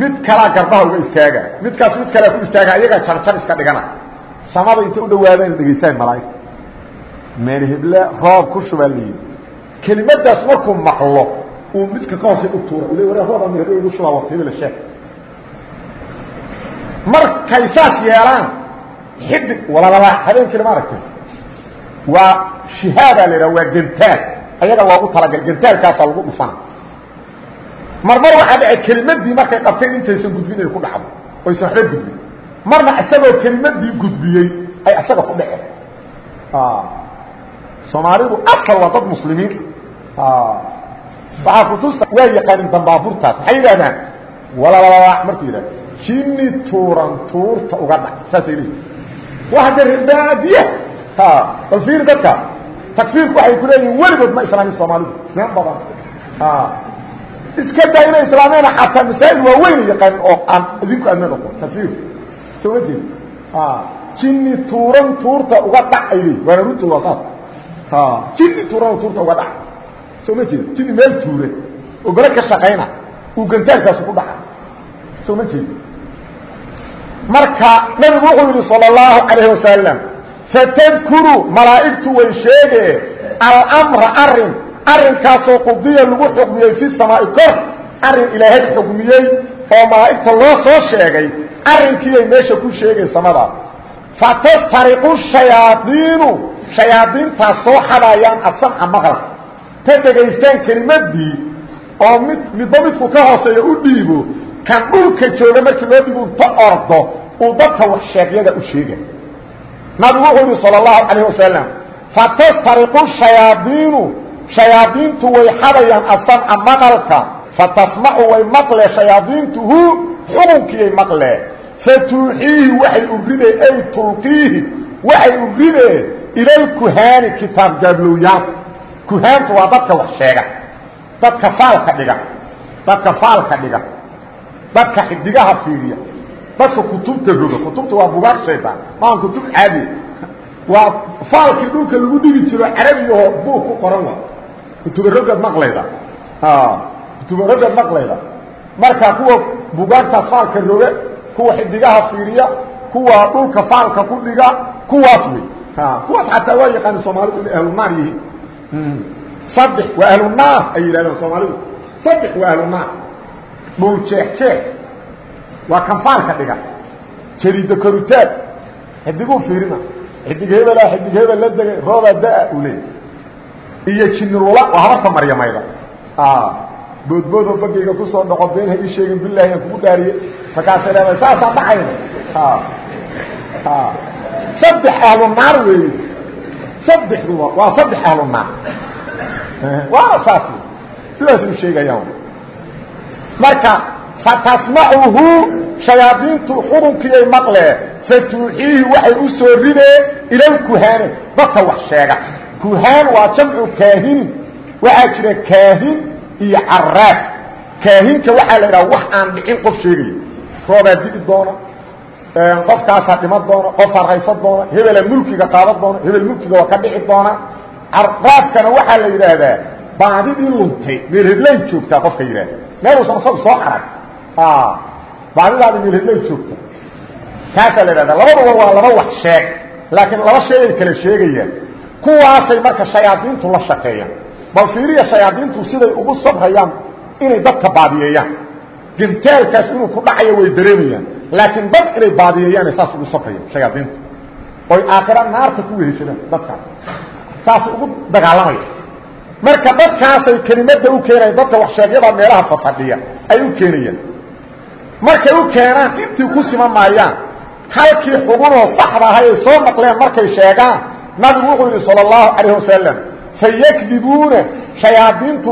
mid kalaa garbaha uga istaaga. Midkaas mid kalea ku istaaga ayagaa jarjar iska dhigana. Samada inta u dhawaadaan dhegaystaan malaaigta meel heble roob ku shubaa layidhi kelimadaas markuu maqlo uu midka ka hoose u tuura u le war rooba meel heble ugu shubaa waqtiyada sheeg markay saas yeelaan xidig walalala habeenkiina ma aragtay. Waa shihaadaa la yidhaha waa gantaal ayaga loogu talagalay gantaalkaasaa lagu dhufana marmar waxaa dhace kelimadii markay qabteen intaysan gudbin inay ku dhacdo oysan waxba gudbin. Marna isagoo kelimadii gudbiyey ay isaga ku dhaceen soomaalidu asal waa dad muslimiin. Waxaa kutusa waa yaqaanin dambaaburtaas maxay yidhahdaan walalala markuu yidhahda jini tuuran tuurta uga dhac saasay leeyihiin waa hadde rebaadiya bal fiiri dadka. Takfiirku waxay ku leeyihiin weligood ma islaamin soomaalidu. Meen badan. Iska daa inay islaameen xataa masaa'il waaweyn yaqaanin oo aan idinku admeen oqon takfiirku soo ma jeedi jini tuuran tuurta uga dhac ay leeyihiin waana runta waa saas jini tuurana tuurta uga dhaca. Soo ma jeeda jini meel tuure. Oo bere ka shaqayna. Uu gantaarkaasu ku dhaca. Soo ma jeeda marka nabigu wuxuu yidhi salى اlahu alayh wasalam fatadkuru malaa'igtu way sheegee almra arrin arrinkaasoo qudiya lagu xukmiyey fi samaai kor arrin ilaahay xukmiyey oo malaa'igta loo soo sheegay. Arrinkiiyay meesha ku sheegay samadaas fatastariqu shayaaiinu shayaadiintaas soo xadaayaan asamca maqalka ka dhegaystaan kelimadii oo mid midba midku ka hooseeya u dhiibo kan dhulka jooga markii loo dhiibo inta ordo uu dadka waxsheeqyada u sheega nabigu wuxuu yidhi sal اlahu calayh wasalam fatastariqu shayaaiinu shayaadiintu way xadayaan fatuuxiihi waxay uride ay tulqiihi waxay uride ilalkuhaani kitaab gaablowyaal kuhaantu waa dadka wax sheega dadka faalka dhiga dadka faalka dhiga dadka xidigaha fiiriya dadka kutubta roga kutubta waa bugaag shaydaan maa kutub caadi. Waa faalkii dhulka lagu dhigi jiro carabiyaho buug ku qoran wa kutubarogaad maqlayda. Kutubarogaad maqlayda. Marka kuwa bugaagtaas faalka roga kuwa xidigaha fiiriya kuwa dhulka faalka ku dhiga kuwaas wey. Kuwaas xataa waa yaqaani soomaalidu inay ahlunaar yihiin. Saddex waa ahlunaar ay yidhahdeen soomaalidu. Saddex waa ahlunaar dhul jeex jeex. Waa kan faalka dhiga. Jariida korutaag xidiguu fiirina. Xidig hebela xidig hebel la degay roobaa da'a uu leeyay iyo jinirula waa habarta maryamayda. Boodboodoo bagayga ku soo dhaqo been ha ii sheegin bilaahi aan kugu dhaariye markaasay leedahay saasaan dhacayna saddex ahlu naar weeye saddexduba waa saddex ahlu naar. Waana saas sidaas u sheegayaan marka fatasmacuhu shayaadiintu xurunkiyay maqlee fatuuxiihi waxay u soo rideen ilalkuhaane dadka wax sheega. Kuhaan waa jamcu kaahinin waxaa jira kaahin iyo caraaf. Kaahinka waxaa la idhaha wax aan dhicin qof sheegaya roobaa di'i doona qofkaasaa dhiman doona qofaa raysan doona hebela mulkiga qaadan doona hebel mulkiga waa ka dhici doona. Caraafkana waxaa la yidhaahdaa baadidii luntay meel hedlay joogtaa qofka yidhaah meeluusan isagu soo arag baadidaadi meel hedlay joogta kaasaa la idhahda labaduba waa laba wax sheeg laakiin laba shay ay kala sheegayaan. Kuwaasay marka shayaadiintu la shaqeeyaan. Bal fiiriya shayaadiintu siday ugu sabrayaan inay dadka baadiyeeyaan gintaalkaas inuu ku dhacayo way dareemayaan. Laakiin dad inay baadiyeeyaanay saas ugu sabrayaan shayaadiintu oy aakhira naarta ku weheshadaan dadkaas. Saasay ugu dagaalamaya. Marka dadkaasay kelimadda u keenayan dadka waxsheegyada meelaha fafadhiya ay u keenayaan. Markay u keenaan intii ku siman maayaan halkii xugunoo saxda ahay ay soo naqleen markay sheegaan nabigu wuxuu yidhi salى اllahu calayh wasalam fayakdibuuna shayaadiintu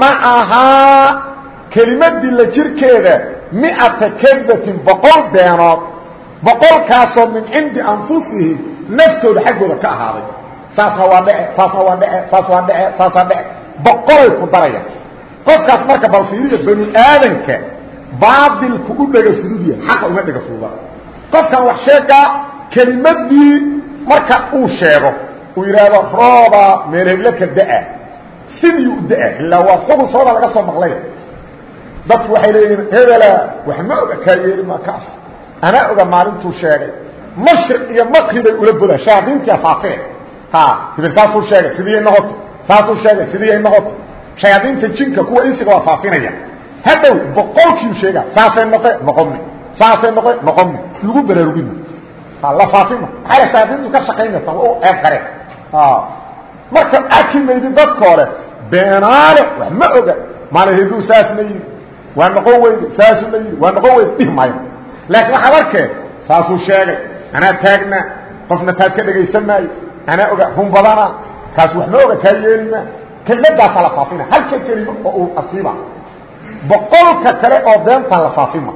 macahaa kelimadii la jirkeeda miata kadbatin boqol beenood boqolkaasoo min cindi anfusihim naftooda xaggooda ka ahaaday. Saasna waa dhece saasna waa dhece saas waa dhece saas waa dhece boqolay ku darayaan qofkaas marka bal fiiriya banu aadanka baailku u dhega fududya xaqa uma dhega fududa. Qofkan wax sheegaa kelimadii marka uu sheego uu yidhaahdo rooba meel heblo ka da'a. Sidii u da'a ilaa waa xugun sooda laga soo maqlay dadku waxay leeyihiin hebela wax ma oga kaa yeeli ma kaas. Anaa oga maalintuu sheegay mashriq iyo maqribay ula bodaa shayaadiintia faafee ha hebel saasuu sheegay sidiiyay noqotay saasuu sheegay sidiiyay noqotay shayaadiinta jinka kuwa insiga waa faafinaya. Hadhow boqolkiiu sheega saasay noqe noqomi saasay noqe noqomi lagu baraarugin. La faafima maxaa shayaadiintu ka shaqaynaysa waa u ceeb kare marka arki maydi dadka hore beenaale wax ma oga. Maalin heduu saasna yidhi waa noqon weyde saasuna yidhi. Waa noqon weyde dhihi maayo. Laakiin waxaad arkee saasuu sheegay. Anaa taagnaa qofna taas ka dhegaysan maayo. Anaa oga run badana kaas wax ma oga kaa yeelima kelmadaasaa la faafina halka kelimo oo uu asiiba. Boqolka kale oo beentaa la faafima.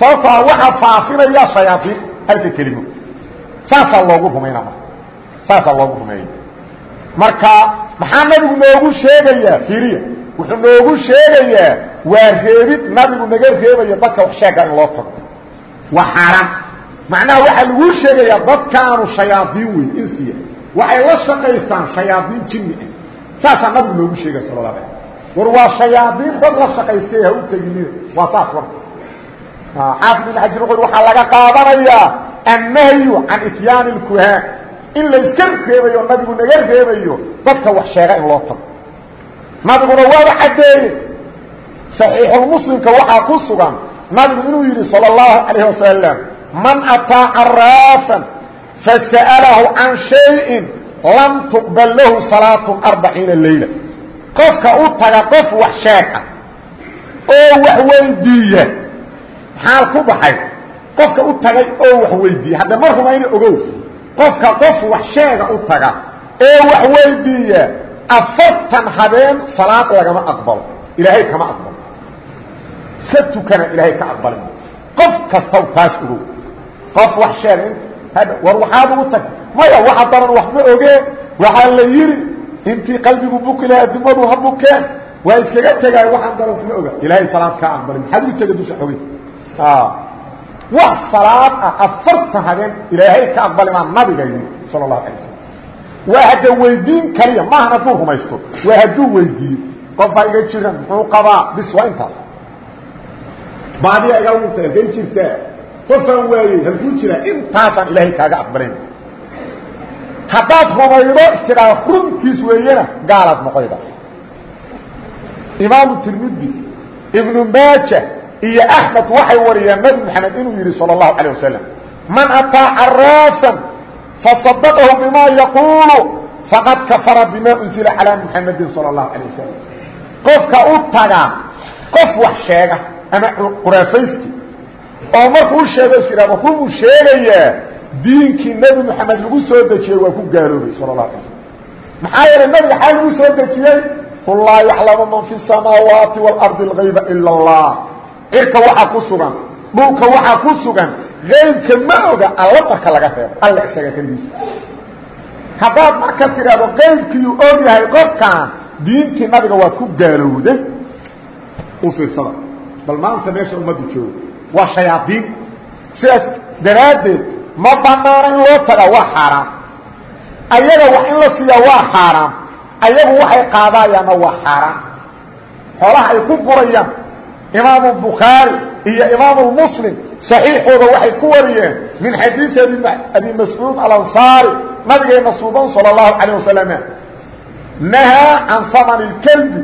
Sababtaa waxaa faafinaya shayaaiin halka kelimo saasaa loogu rumayna marka. Saasaa loogu rumeeya marka maxaa nabigu noogu sheegayaa? Fiiriya. Wuxuu noogu sheegayaa waa reebid nabigu naga reebaya dadka wax sheega in loo tago. Waa xaaraan macnaha waxaa laguu sheegayaa dadkaanu shayaadiin weyn insiya waxay la shaqaystaan shayaadiin jinni ah. Saasaa nabigu noogu sheegaya sala la ala war waa shayaadiin dad la shaqaystay ha u teginina waa saas war. Xaafid ibn xajar wuxu waxaa laga qaadanayaa annahyu can ityaani اlkuhaan in layska reebayo nabigu naga reebayo dadka wax sheega in loo tago. Nabiguna waaba caddeeye صaxiixulmuslimka waxaa ku sugan nabigu inuu yidhi salى اllahu calayh wasalam man ataa caraafan fasa'alahu can shayin lam tuqbal lahu salaat arbaciina layla qofka u taga qof wax sheeg ah oo wax weydiiya maxaa ku baxay qofka u tagay oo wax weydiiya hadda ma rumayna ogow qofka qof wax sheega u taga ee wax weydiiya afartan habeen salaad lagama aqbalo ilaahay kama aqbalo iska tukana ilaahay ka aqbalin. Qof kastaw taas ogow qof wax sheega war waxaad ugu tag maya waxa daran wax ma ogee waxaa la yidhi intii qalbigu buki laha adimadu ha bukeen waa iskaga tegaay waxaan daran wax ma oga. Ilaahay salaad kaa aqbalin maxaad ugu tega dusha xogay wax salaad ah afartan habeen ilaahay ka aqbali maa nabiga yidhi sal اlahu alay slam waa hadda weydiin kaliya maahan hadduu rumaysto waa hadduu weydiiyo. Qofaa iga jiran muxuu qabaa bis waa intaas baadiya iga lunta halkay jirtaa qofaan waayey halkuu jiraa intaasaan ilaahay kaaga aqbalayn haddaad rumaydo istiraa runtiis weeyana gaalaad noqoyda imaamu tirmidi ibnu maaja iyo axmed waxay wariyeen nabi maxamed inuu yidhi salى اlahu alيه wasalam man ataa caraafan faصadaqahu bima yaquulu faqad kafara bima unzila calى muxamedin salى اlahu alيه wasalam qofka u taga qof wax sheega ama quraafaysti. Oo markuu sheego is ihahdo runuu diinkii nebi moxamed lagu soo dejiyey waa ku gaaloobay sal la ala maxaa yeelay nebiga xaa lagu soo dejiyey qul laa yaclamu man fi samaawaati waalardi algayba ila allah. Cirka waxaa ku sugan dhulka waxaa ku sugan aybka ma oga alla marka laga reebo alla isaga keligiisa haddaad marka tidhaahdo qaybkiiu og yahay qofkan diintii nabiga waad ku gaalowday u bal maanta meesha ummaddu joogo. Waa shayaadiin. Sidaas daraaddeed ma banaana in loo tagaa waa xaaraam. Ayaga wax in la siiyaa waa xaaraam. Ayagu waxay qaadayaanna waa xaaraan xoolaha ay ku gurayaan imaamu bukhaari iyo imaamu muslim saxiixooda waxay ku wariyeen min xadiisi abi mascuud alansaari nabigeena suuban sala allahu calayh wasalam nahaa can samani اlkelbi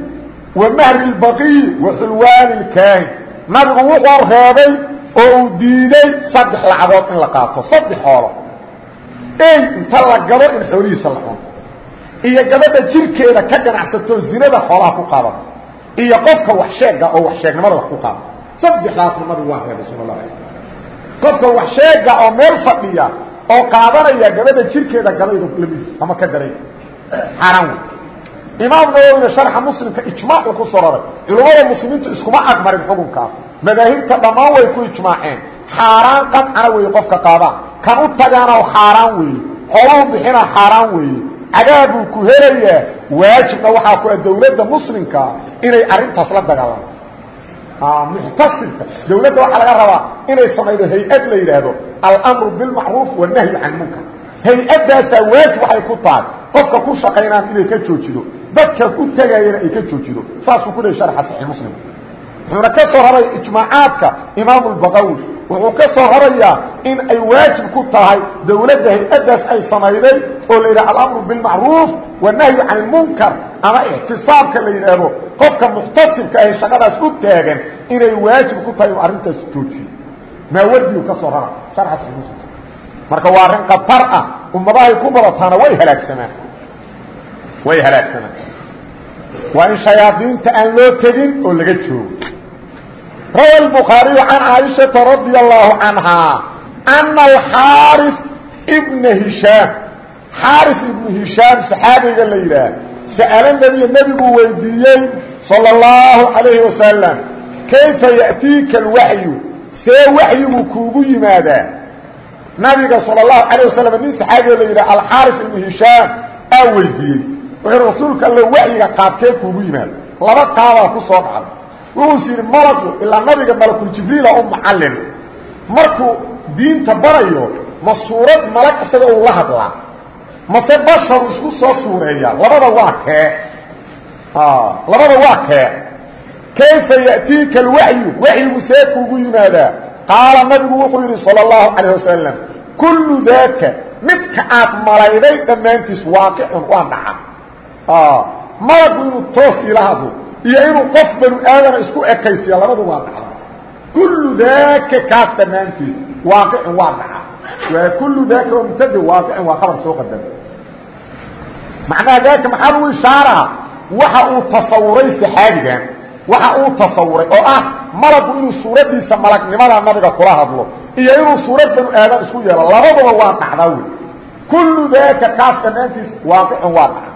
wa mahri اlbaqiyi wa xulwaani اlkaahin nabigu wuxuu reebay oo uu diiday saddex lacagood in la qaato saddex xoolo. Ey inta la gado in xoolihiisa la cuno iyo gabadha jirkeeda ka ganacsato zinada xoolaha ku qaada iyo qofka wax sheega oo wax sheegnimada wax ku qaada saddexdaasna nabigu waa reebay sal la qofka wax sheega oo meel fadhiya oo qaadanaya gabadha jirkeeda gabayda la mid ama ka daray. Xaaraan wey imaam nawowina sharxa muslimka ijmaacu ku soo raray. Culummada muslimiintu iskuma agmarin xukunkaas madaahibta dhammaan way ku ijmaaceen. Xaaraan qancana weeye qofka qaadaan kan u tagaana xaaraan weeye. Xooluhu bixina xaaraan weeye. Cadaabuu ku helayaa. Waajibna waxaa ku dawladda muslimkaa inay arintaas la dagaalamo muxtasibka dawladda waxaa laga rabaa inay samaydo hay'ad la yidhaahdo. Almru bilmacruuf wanahyu can munkar. Hay'addaasaa waajib waxay ku tahay qofka ku shaqaynaan inay ka joojido dadka u tegayana ay ka joojido saasuu ku leey sharxa saxiix muslim. Wuxuuna ka soo raray ijmaacaadka imaamu lbaqawi wuxuu ka soo rarayaa in ay waajib ku tahay dawladda hay'addaas ay samayday oo la yidhaha alamru bilmacruuf wanahyu can ilmunkar ama ixtisaabka la yidhaahdo qofka muxtasibka ahe shaqadaas u taagan inay waajib ku tahay inuu arrintaas joojiyo maawardiu ka soo rara sharxa saxiix muslim. Marka waa arrin khatar ah ummadahay ku badataana way halaagsamaan way halaagsamaan waa in shayaadiinta aan loo tegin oo laga joogo rawa الbخaariyu can caaishaةa radي الlahu canhaa أna alxaariث bna hishaam xaariث ibnu hishaam saxaabiga la yidhaah sa'alo nebiya nebiguu weydiiyey salى الlahu عalayhi wasalam kayfa yأtiika اlwaxyu see waxyigu kuugu yimaadaa nabiga salى الlahu عalيه wasalam nin saxaabiga la yidhah alxaariث ibnu hishaam aa weydiiyey wuxuu rasuulka allo waxyiga qaabkee kuugu yimaada laba qaabaa ku soo dhacday. Wuxuus yidhi malagu ilaa nabiga malakuljibriila u macallin markuu diinta barayo ma suurad malag isaga uu la hadlaa. Mase basharu isku soo suureeya labada waa kee? Labada waa kee? Kayfa ya'tiika alwaxyu waxyigu see kuugu yimaadaa. Qaala nabigu wuxuu yidhi salى اllahu calayh wasalam kullu daaka midka aad malayday dhammaantiis waaqicun waa dhaca malagu inuu toos ila hadlo iyo inuu qof banu aadama isku ekaysiya labadu waa dhacda kullu daaka kaas dhammaantiis waaqicin waa dhaca waa kullu daaka oo mubtade waaqicin waa qabar soo qadama macnaha daaka maxaa lagu ishaaraa waxa uu tasawuray saxaabigan waxa uu tasawuray oo ah malagu inuu suuraddiisa malagnimada nabiga kula hadlo iyo inuu suurad banu aadam isku yeelo labaduba waa dhacdaa wey kullu daaka kaas dhammaantiis waaqicin waa dhaca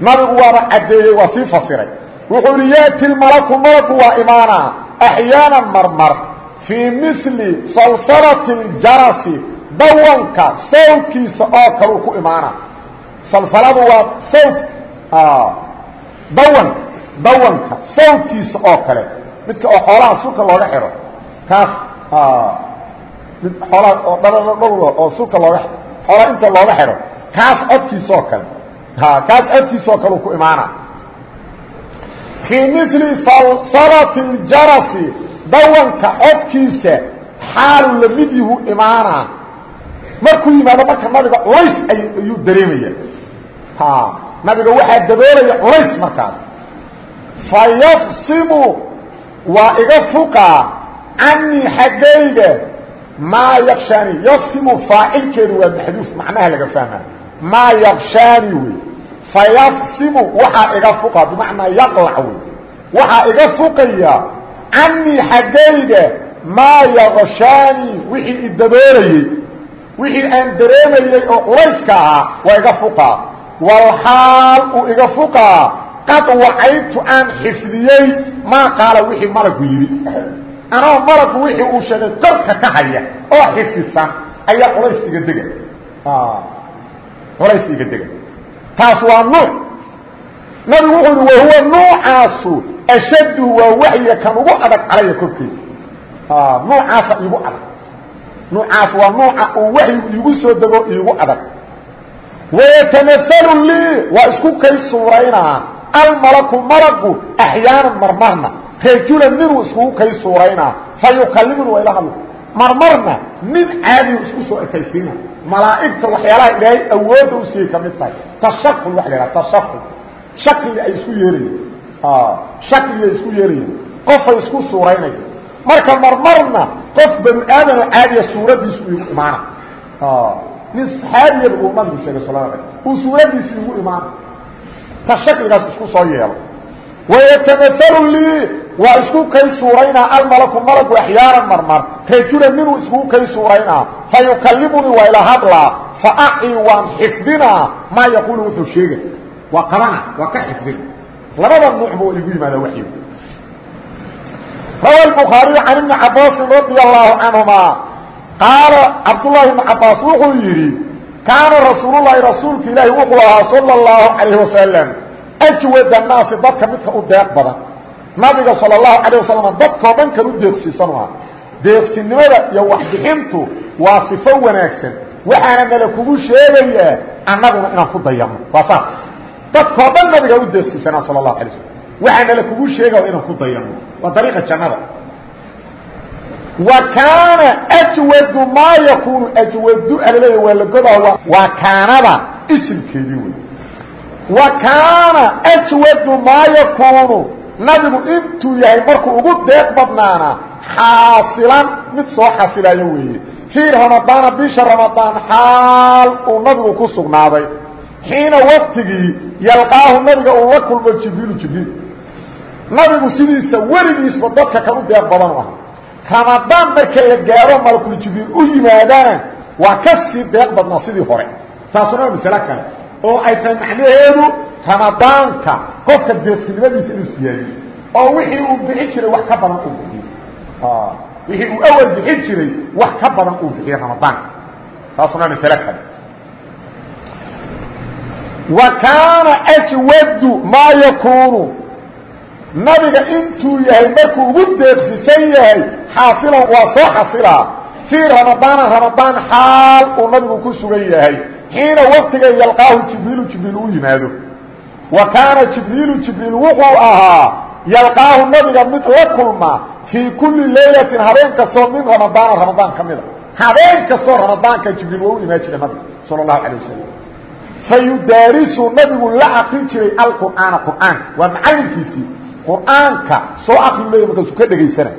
nabigu waaba caddeeyey waa sii fasiray wuxuu ihi yaati malaku malaku waa imaanaa axyaana marmar fii mili salsalati اjarasi dawanka sawdkiisa oo kaleu ku imaana salsaladu waa sawd dawanka dawanka sawdkiisa oo kale midka oo xoolaha sulka looga xidho kaas mid xoolaha oo dhadhadhowda oo sulka looga xoolaha inta looga xidho kaas codkiisa oo kale kaas codkiisa oo kaleu ku imaana. Fii mili salsalati ljarasi dawanka codkiisa xaalu la mid yahu imaana. Markuu yimaado marka nabiga culays ayuu dareemaya nabiga waxaa daboolaya culays markaas. Fayafsimu waa iga fuqaa canii xaggayga maa yakshaani yafsimu faacilkeedu waa maxduuf macnaha laga fahmaa maa yakshaani wey fayafsimu waxaa iga fuqa bimacnaa yaqlac wey waxaa iga fuqaya canii xaggayga maa yakshaanii wixii idaboolayey wixii aan dareemayey oo culayska ahaa waa iga fuqaa walxaal uu iga fuqaa qad wacaytu aan xifdiyey maa qaala wixii malagu yidhi anoo malagu culays iga dega taas waa nuuc nabigu wuxuu yidhi wahuwa nuucaasu ashaddu waa waxyiga kan ugu adag calaya korkeyda nuucaasa iigu adag. Nuucaas waa nuuca uu waxyigu iigu soo dego iigu adag. Wayatamahalu lii waa isku kay suuraynaa almalaku malagu axyaanan marmarna rajulan ninuu iskugu kay suuraynaa fa yukallimuni waa ila hadla marmarna nin caadiyu isku soo ekaysiina malaa'igta waxyaalaha ilaahay awoodda u siiyey ka mid tahay. Tashakul waa la haha tashakul. Shakliga ay isku yeerayen shakliga ay isku yeerayen qofay isku suuraynaya marka marmarna qof banu aadamo caadiya suuraddiisu igu imaana. Nin saxaabiyaba uu nabigu sheegay sal uu suuraddiisi igu imaana. Ta shakligaas isku soo yeelo wayatamathalu lii waa isku kay suuraynaa almalaku malagu axyaanan marmar rajulan minuu iskugu kay suuraynaa fa yukallimunii waa ila hadlaa fa acii waan xifdinaa maa yaquulu wuxuu sheegay waa qabana waa ka xifdin labada nuucba waa igu yimaada waxyu rawa albukhaariyu can ibni cabaasin radia allaahu canhumaa qaala cabdullaahi ibni cabaas wuxuu yidhi kaana rasuululaahi rasuulka ilaahi wuxuu ahaa sala اllahu calayh wasalam ajwad الnaasi dadka midka u deeq badan nabiga salى الlahu عalيه wasalam dadkoo dhan kan u deeqsiisan aha deeqsinimada iyo waxbixintu waa sifo wanaagsan waxaana nala kugu sheegayaa annaguna inaan ku dayano waa saas dadkoo dhan nabiga u deeqsiisanaa salى الlahu alay waslm waxaana la kugu sheegaya inaan ku dayano waa dariiqa jannada wa kaana ajwadu maa yakuunu ajwadu alaleeya waa lagodaa waa kaanada isimkeedii wey wa kaana ajwadu maa yakuunu. Nabigu intuu yahay markuu ugu deeq badnaana xaasilan mid soo xasilayo weeye. Fii ramadaana bisha ramadaan xaal uu nabigu ku sugnaaday. Xiina waktigii yalqaahu nabiga uu la kulmo jibriilu jibriil. Nabigu sidiisa weligiisba dadka kan u deeq badan u ah ramadaan marka la gaaro malakul jibriil u yimaadana waa ka sii deeq badnaa sidii hore. Taasuna waa masale kale oo ay tahay macnaheedu ramadaanka qofka deeqsinimadiisa inuu siyaadiyo oo wixii uu bixin jiray wax ka badan uu bixiyo wixii uu awal bixin jiray wax ka badan uu bixiyo ramadaanka. Taasuna masale kale. Wa kaana ajwadu maa yakuunu. Nabiga intuu yahay markuu ugu deeqsisan yahay xaasilan waa soo xasilaa fii ramadaana ramadaan xaal uu nabigu ku sugan yahay xiina waktiga yalqaahu jibriilu jibriil u yimaado wa kaana jibriilu jibriil wuxuu ahaa yalqaahu nabiga mid la kulma fii kulli laylatin habeen kastoo min ramadaana ramadaan ka mida habeen kastoo ramadaanka jibriil waa u imaan jiray nabiga sala allahu calay wasalam fayudaarisu nabigu la aqrin jiray alqur'aana qur'aan waa macallinkiisii qur'aanka soo akri leeya markaasuu ka dhegaysana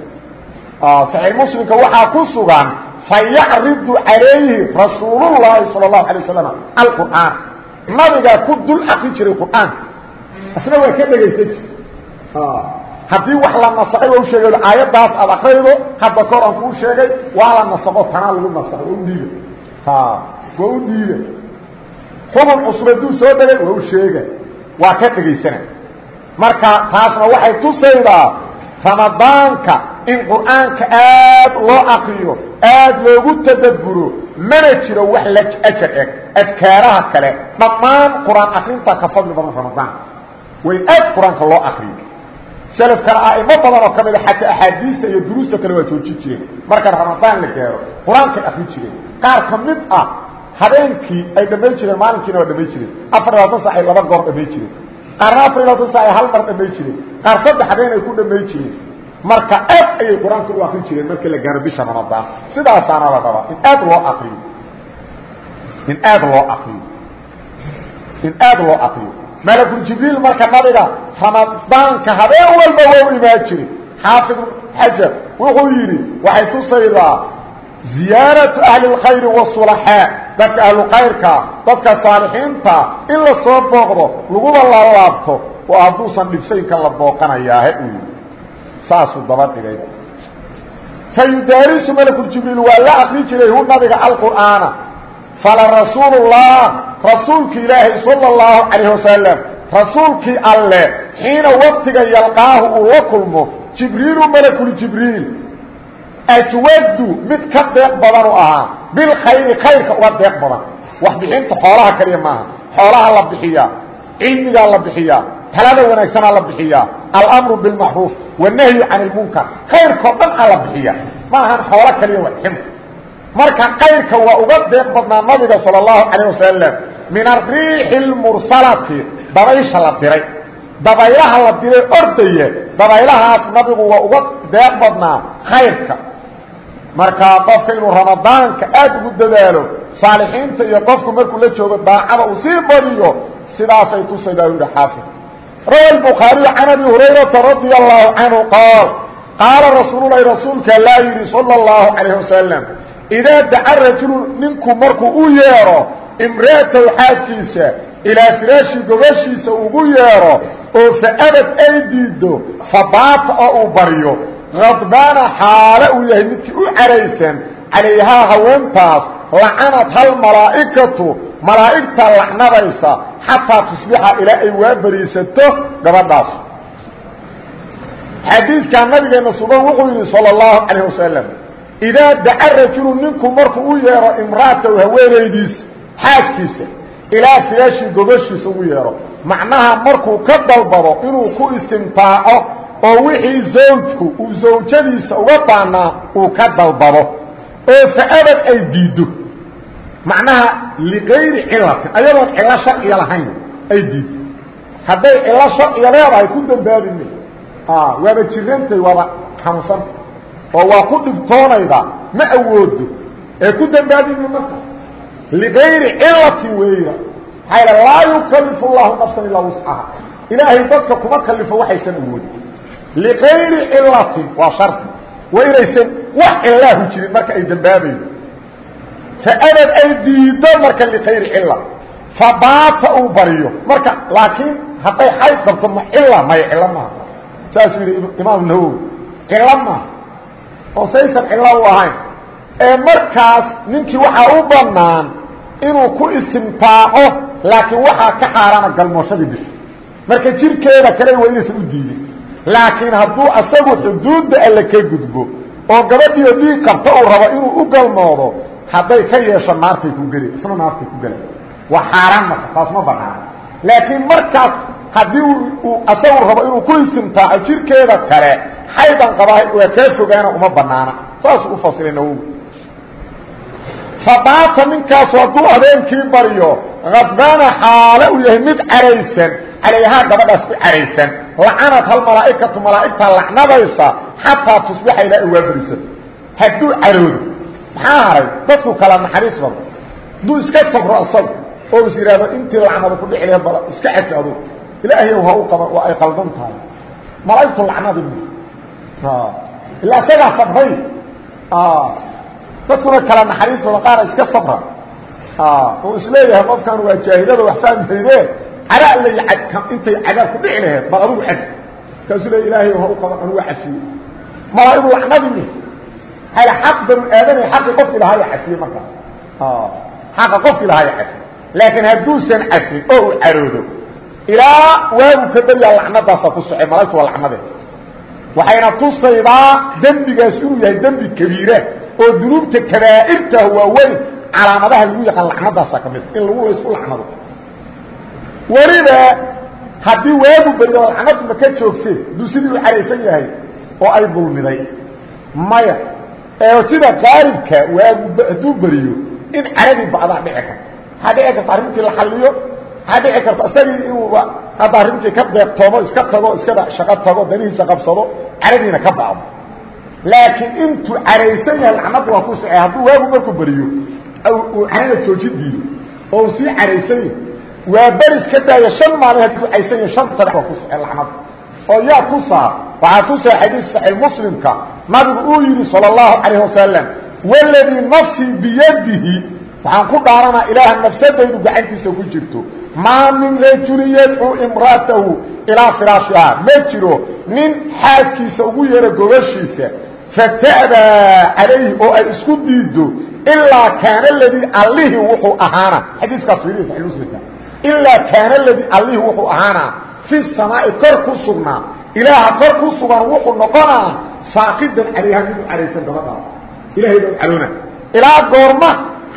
صaxiix muslimka waxaa ku sugan fayacridu calayhi rasuululaahi sal اlahu alay wasalam alqur'aan nabigaa ku dul akri jiray qur'aanka isna waa ka dhegaysan jir haddii wax la nasaay waa u sheegay aayaddaas aad akraydo hadda kor aan kuu sheegay waa la nasaqo tanaa lagu nasaay waa u dhiiga waa u dhiiga xubun cusub hadduu soo dhegay waa u sheega waa ka dhegaysana marka taasna waxay tusaydaa ramadaanka in qur'aanka aad loo akriyo aad loogu tadabburo mana jiro wax la ajar eg adkaaraha kale dhammaan qur'aan akrinta ka fadli badan ramadaanka way aad qur'aanka loo akriyo selafkana a'imo badan oo ka mida xataa axaadiista iyo duruusta kale waa joojin jireen. Marka ramadaan la gaaro qur'aankay jireen. Qaar ka mid ah habeenkii ay dhammayn jireen maalinkiina waa dhammayn jireen. Afar labaatan sac laba goor dhammayn jireen. Qaarna afar labaatan sac hal mar dhammayn jireen. Qaar saddex habeen ay ku dhammayn jireen marka aad ayay qur'aanka u akrin jireen markii la gaaro bisha ramadaan sidaasaana la rabaa in aad loo akriyo in aad loo akriyo in aad loo akriyo malakul jibriil marka nabiga ramadaanka habeen walba waa u imaan jiray. Xaafid xajar wuxuu yidhi waxay tusaydaa ziyaaratu ahli اlkhayri wasulaxaa dadka ahlu khayrka dadka saalixiinta in la soo booqdo laguba laalaabto oo hadduusan dhibsaynkan la booqanayaahe uu yidhi saasuu daba dhigay. Fayudaarisu malkuljibriil waa la akri jiray hu nabiga alqur'aana. Fala rasuulullah rasuulki ilaahay sala اllahu calayh wasalam alle xiina waktiga yalqaahu uu la kulmo jibriilu malakuljibriil ajwadu mid ka deeq badanu ahaa bilkhayri khayrka uga deeq badan. Wax xoolaha kaliya xoolaha la bixiyaa cilmigaa la bixiyaa talada wanaagsanaa la bixiyaa almru bilmacruuf wanahyu can ilmunkar khayrkao dhan aa la bixiya ma ahan xoolo kaliya wa bixinta marka kayrka waa uga deeq badnaa nabiga salى اlahu calayه wasalam min ariixi اlmursalati dabaysha la diray dabaylaha la diray ordaya dabaylahaas nabigu waa uga deeq badnaa khayrka markaa qofka inuu ramadaanka aad ugu dadaalo saalixiinta iyo qofku markuu la joogo daacada uu sii badiyo sidaasay tusaydaa yihi xaafid rawa الbukhaariyu can abi hurayrata radia allahu canhu qaal qaala rasuululahi rasuulka laa yidhi salى اllahu calayh wasalam idaa daca rajulu ninku markuu u yeedho imraatahu xaaskiisa ilaa firaashi gobashiisa ugu yeedho oo faabad ay diiddo fabaata oo uu baryo khadbaana xaale uu yahay midkii u caraysan calayhaa haweentaas lacanad hal malaa'ikatu malaa'igta lacnadaysa xataa tusbixa ilaa ay waa bariisato gabadhaas. Xadiiskaa nabigeena sugan wuxuu yidhi salى اllahu calayh wasalam idaa daca rajulu ninku markuu u yeedho imra'atahu haweenaydiisa xaaskiisa ilaa firaashi gobashiisa ugu yeedho macnaha markuu ka dalbado inuu ku istimtaaco oo wixii zawjku uu zawjadiisa uga baanaa uu ka dalbado. Oo faabad ay diiddo macnaha liqayri cilatin ayadoon cilo sharciga lahayn ay diiddo hadday cilo sharciga leedahay ku dambaabi waaba jirantay waaba xanuunsanta oo waa ku dhibtoonayda ma awoodo ee ku dambaabimi marka. Liqayri cilatin weeya maxaa laa yukalifu llahu nafsan ilaa wuscaha ilaahay dadka kuma kalifo waxaysan awoodin. Liqayri cilatin waa shardi waa inaysan wax cilaahu jirin marka ay dambaabaydo faabad ay diiddo marka liqayri cila fabaata uu bariyo. Marka laakiin hadday xayd qabto ma cila maya cilo maaha saasuu yidhi imaam nawowi cilo maaha oo saysan cilo u ahayn. Ee markaas ninkii waxaa u bannaan inuu ku istimtaaco laakiin waxaa ka xaaraana galmooshadii bis. Marka jirkeeda kale waa inaysan u diidin laakiin hadduu asagu xuduudda alle ka oo dhiig rabo inuu u galmoodo hadday ka yeesho naartay ku geli isna naartay ku gela waa xaaraan marka taas ma banaana laakiin markaas haddii asagu rabo inuu ku istimtaaco jirkeeda kale xaydan qabaa waa kaa fogaana uma banaana saasuu u fasiray nawowi. Fabaata ninkaasu hadduu habeenkii baryo khadbaana xaale uu yahay mid caraysan calayhaa gabadhaas ku caraysan lacanad hal malaa'ikatu malaa'igtaa lacnadaysa xataa tusbixa ilaa ay waa berisato hadduu caroodo maxaa haray dadku kala naxariis badan. Hadduu iska sabro asagu oo is yidhaahdo intii lacnada ku dhici lahe bal iska cafi adugu. Ilaahayow ha u qaban waa ay qaldan tahay. Malaa'igtu lacnadi ilaa isagaa sabray. Dadkuna kala naxariis badan qaara iska sabra. Oo is leeyahay qofkan waa jaahilada wax fahmayde cara alla intay cadaab ku dhici laheed bal adugu cafi markaasuu le ilaahay ha u qaban anugu cafiye malaa'idu lacnadi hal xaq banu aadanay xaqi qofki lahaaya cafiye markaas xaqa qofki lahaaya cafiye laakiin hadduusan cafin oo uu caroodo ilaa waagu ka baryaa lacnadaasa ku socay malaigtu waa lacnade waxayna tusaydaa dembigaas inuu yahay dembi kabiira oo dunuubta kabaa'irtah waaweyn calaamadaha lagu yaqaan lacnadaasa ka mid in lagu isku lacnado weliba haddii waagu beriyo lacnadu ma ka joogseen hadduu sidii u caraysan yahay oo ay dulmiday. Maya sida qaalibka waagu hadduu beriyo in caradii bacdaa dhici karta waxaa dhici karta arrintii la xalliyo waxaa dhici karta isagii inuu hadda arrintii ka deeqtoomo iska tago iska shaqo tago danihiisa qabsado caradiina ka bacdo laakiin intuu caraysan yahay lacnadu waa ku socey hadduu waagu markuu beriyo uu carada jooji diido oo uu sii caraysan yahay waa beris ka daaya shan maalin haddii ku caysan yahay shan saddex waa ku socey lacnada oo yaa tusaa waxaa tusaa xadiis saxiix muslimka nabigu uu yidhi salى اllahu calayh wasalam nafsii biyadihi waxaan ku dhaaranaa ilaaha nafsadaydu gacantiisa ku jirto maa min rajulin yadcuu imra'atahu ilaa firaashihaa. Ma jiro nin xaaskiisa ugu yeero gobashiisa fata'daa calayhi oo ay isku diiddo ilaa kaana ladii allihii wuxuu ahaana xadiiskaas saxiix muslimka ilaa kaana ladii allihii wuxuu ahaana fi samaa'i kor ku sugnaa. Ilaaha kor ku sugan wuxuu noqonaa saaqidan calayha mid u caraysan gabadhaas ilahay baa u caroona ilaa goorma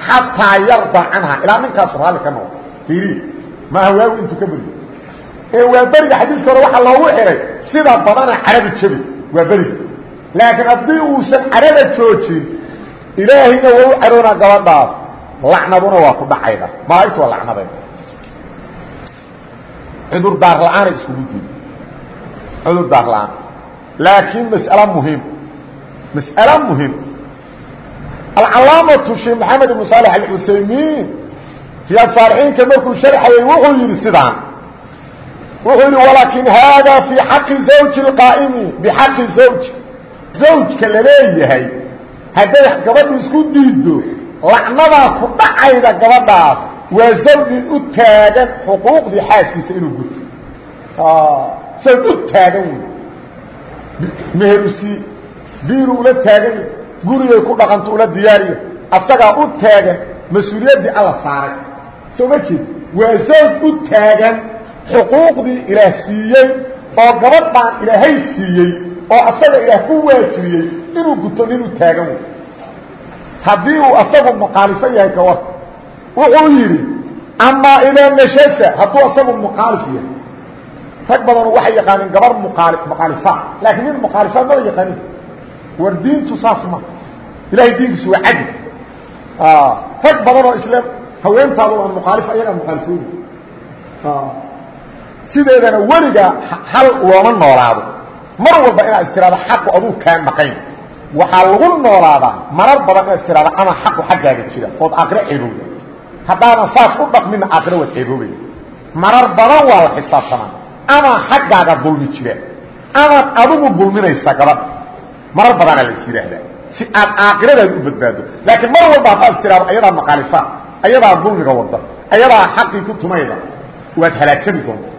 xataa yarda canha. Ilaa ninkaasu raalli ka noqdo fiiri maaha waagu intuu ka beriyo ee waa beriga xadiiska hore waxaa loogu xihay sida badana carada jabi waa beriga laakiin haddii uusan carada joojin ilaahayna waa u caroonaa gabadhaas. Lacnaduna waa ku dhacayda malaa'igtu waa lacnadayda cudurdaar la'aanay iskugu diiday cudurdaar la'aan laakiin mas'alo muhiim mas'alo muhiim alcalaamatu sheekh maxamed ibn saalex alcuthaymiin riyaad saalixiinka markuu sharxayay wuxuu yidhi sidaan. Wuxuu yidhi walaakin haadaa fii xaqi zawji اlqaa'imi bixaqi zawji zawjka la leeyahay hadday gabadhu isku diiddo lacnadaa ku dhacayda gabadhaas waa zawjin u taagan xuquuqdii xaaskiisa inuu guto sawj u taagan wey meherusi biiru ula taagan gurigay ku dhaqanto ula diyaariya asagaa u taagan mas'uuliyaddii alla saaray. Soo ma jeed waa zawj u taagan xuquuqdii ilaah siiyey oo gabadhaan ilaahay siiyey oo asaga ilaah ku waajibiyey inuu guto ninuu taagan wey haddii uu asagu mukhaalifo yahay ka war wuxuu yidhi amaa idaa nashasa hadduu asagu mukhaalif yahay rag badanu waxay yaqaaneen gabar muaali mukhaalifa laakiin nin mukhaalifaad mada yaqaanin war diintu saas ma ilahay diinkiisu waa cadl rag badanoo isle haweentaadu aan mukhaalif ayagaa mukhaalifooyi sideedana weliga hal looma noolaado. Mar walba inaad istiraado xaqu aduu kaa maqayn waxaa lagu noolaadaa marar badan inaad istiraado ama xaqu xaggaaga jira. Ood aakhiro ceebowda haddaadan saas u dhaqmina aakhiro waad ceeboobaya marar badan waa la xisaabtamaa ama xaggaaga dulmi jira amaad adigu dulminaysa gabadha marar badanaa la is yidhaahdaa si aad aakhiradaad u badbaado. Laakiin mar walba haddaad istiraado ayadaa maqaalifa ayadaa dulmiga wada ayadaa xaqii ku tumayda waad halaagsami doonta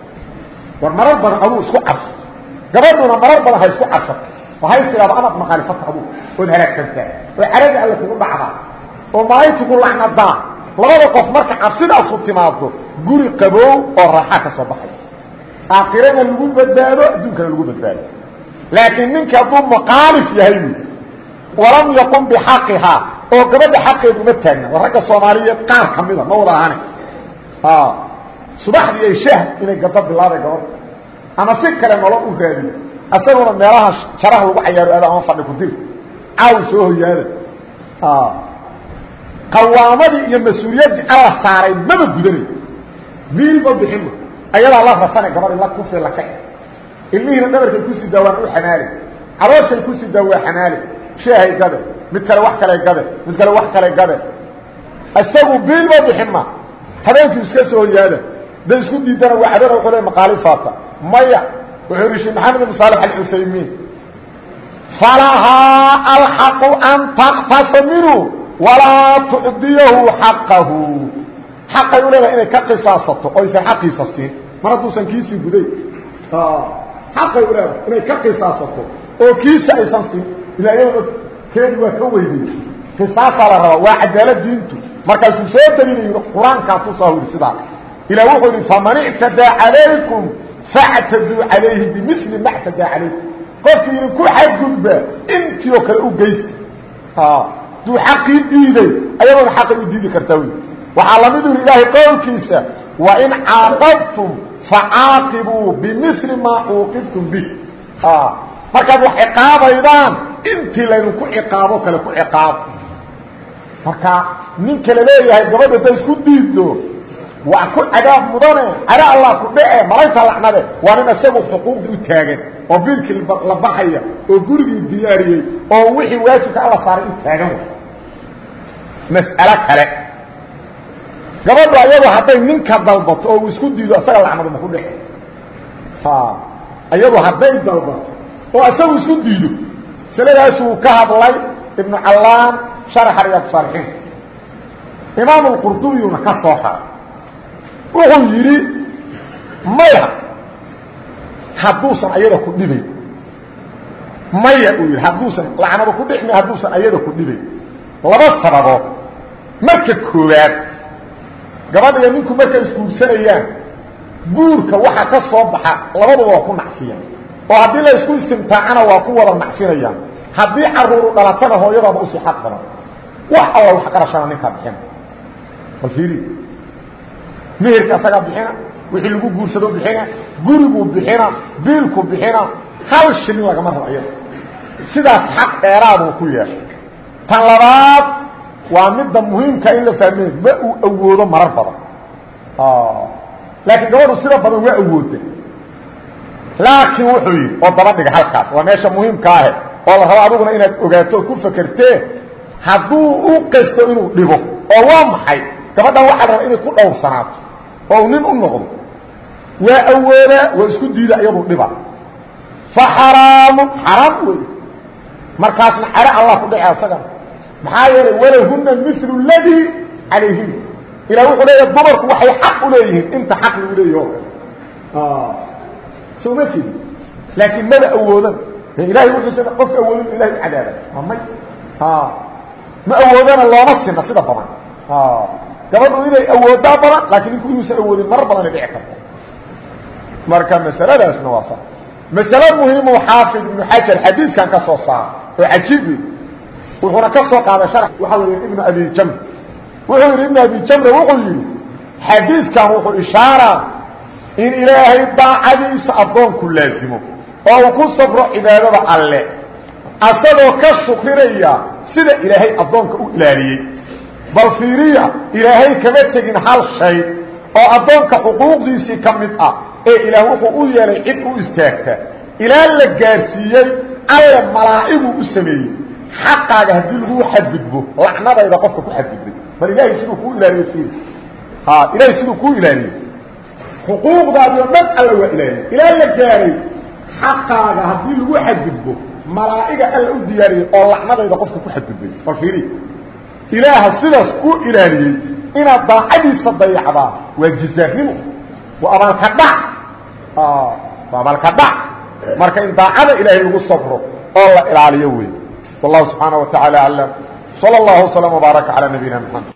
war marar badan aduu isku cabso gabadhuna marar badan ha isku cabsato oo hay tiraado amaad maqaalifata aduu ood halaagsantaa oo caradii alle kugu dhacdaa. Oo ku lacnadaa labada qof marka cabsidaasu timaado guri qaboow oo raaxaa ka soo baxay. Aakhirana lagu badbaado adduunkana lagu badbaado. Laakiin ninka hadduu muqaalif yahay walam yaqum bixaqihaa oo gabadha xaqeed uma taagna war ragga soomaaliyeed qaar ka mida ma wada ahane subaxdii ay shah inay gado bilaabay gabadha. Ama si kale nolol u raadiyo asaguna meelaha jaraha lagu cayaaro aado ama fadhi ku dil. Caaw soo hoyaada qawaamadii iyo mas'uuliyaddii alla saaray maba gudanayo miilba bixinma ayadaa la rafane gabadhi la kufi la kac ilmihiina dhabarkay ku sidaa waan u xamaali carooshay ku sidaa waa xamaali sheehay gade mid kale wax kale gade mid kale wax kale gade isagu biilba bixinma habeenkii iska soo hoyaada da isku diidana waa habeen wuxuu le maqaalifaata maya wuxuu yihi sheekh maxamed ibn saalex alcuthaymiin falahaa alxaqu an taqtasa minhu walaa tucdiyahu xaqahu. Xaqay u leedahay inay ka qisaasato oo aysan xaqiisa siin. Mar hadduusan kiisii guday. Xaqay u leedahay inay ka qisaasato oo kiisa aysan siin. Ilaa iyadoo keedi waa ka weydey qisaasaa la rabaa waa cadaalad diintu. Markaasuu soo daliilayo qur'aankaa tusaa yidhi sidaa. Ilah wuxuu yidhi faman ictadaa calaykum factaduu calayhi bimili ma ctadaa calaykum. Qofkii idinku xadgudba intii oo kale u geysta duu xaqii diiday ayadoona xaqay u diidi kartaa wy waxaa la mid uri ilaahay qowlkiisa wain caaqabtum facaaqibuu bimili maa cuuqibtum bih. Markaad wax ciqaabaydaan intii laydinku ciqaabo kale ku ciqaabo marka ninka la leeyahay gabadha da isku diiddo waa ku cadaab mudane cara allah ku dhece malayta lacnade. Waa nin isagu xuquuqdii u taagan oo biilkii la baxaya oo gurigii diyaariyey oo wixii waajibka alla saaray u taagan mas'alo kale. Gabadhu ayadu hadday ninka dalbato oo uu isku diido isaga lacnadu ma ku dhece ayadu hadday dalbato oo isagu isku diido masaladaasuu ka hadlay ibnu callaan sharaxa riyaad saalixiin imaam lqurdubiyuna ka soo xaray wuxuu yidhi maya hadduusan ayada ku dhibayn. Maya uu yidhi hadduusan lacnaba ku dhicmi hadduusan ayada ku dhibayn. Laba sababood. Marka koowaad gabadha iyo ninku markay isguursanayaan guurka waxa ka soo baxa labaduba waa ku nacfiyaan. Oo haddii la isku istimtaacana waa ku wada nacfinayaan. Haddii caruuru dhalatana hooyadaaba u sii xaq badan. Wax alla wax qarashana ninkaa bixina bal fiiri meherka asagaa bixina wixii lagu guursado bixina guriguu bixina biilku bixina hal shilin lagama rabo iyada sidaas xaq dheeraaduu ku yeeshay. Tan labaad waa midda muhiimka in la fahmey ma uu awoodo marar badan. Laakiin gabadhu sida badan waa awooda laakiin wuxuu yidhi oo daba dhiga halkaas waa meesha muhiimka ahe oo la rabo adiguna inaad ogaato oo ku fakertee hadduu u qasto inuu dhibo oo waa maxay? Gabadhan waxaa raba inay ku dhowrsanaato oo nin u noqdo waa awoodaa waa isku diida iyadu dhiba. Fa xaraamu xaraam wey markaasna caro allah ku dhace asagana maxaa yeelay walahuna milu ladii calayhin ilah wuxuu leeya dumarku waxay xaq u leeyihiin inta xaq lagu leeyaho soo ma jeedi laakiin maba awoodan. Ilahay wuxuusa qof awoodin ilahay cadaaba ma may. Ma awoodana looma sina sida badan gabadhu inay awoodaa badan laakiin ninku inuusan awoodin marar badan ay dhici karto. Marka masaladaasna waa sa masale muhimu xaafid ibnu xajar xadiiskan ka soo saara oo cajiib wuxuuna ka soo qaaday shar waxaa weeye ibnu abi jamr. Wuxuu yidhi ibnu abi jamre wuxuu yidhi xadiiskan wuxuu ishaaraa in ilaahay daacadiisa addoonku laazimo oo uu ku sabro cibaadada alle asagoo ka shukrinaya sida ilaahay addoonka u ilaaliyey bal fiiriya ilaahay kama tegin hal shay oo addoonka xuquuqdiisii ka mid ah ee ilaah wuxuu u yeelay cid u istaagta. Ilaa la gaarsiiyey alle malaa'iguu u sameeyey. Xaqaaga haddii lagu xadgudbo lacnadayda qofka ku xadgudbay. Bal ilaahay siduu kuu ilaaliyo fiiri ilaahay siduu kuu ilaaliyey xuquuqdaadi oo dhan alla waa ilaaliyey ilaa la gaaray xaqaaga haddii lagu xadgudbo malaa'iga alla u diyaariyey oo lacnadayda qofka ku xadgudbay. Bal ilaaha sidaas ku ilaaliyey inaad daacadiisa dayacdaa waa jizaarnimo waa abaalka dhac waa abaalka dhac marka in daacada ilaahay lagu sabro oo la ilaaliyo wey wallahu subxaanaه wa taعalى aclam slى اllah وsلم وbaaraka عalى nabiyina mxamed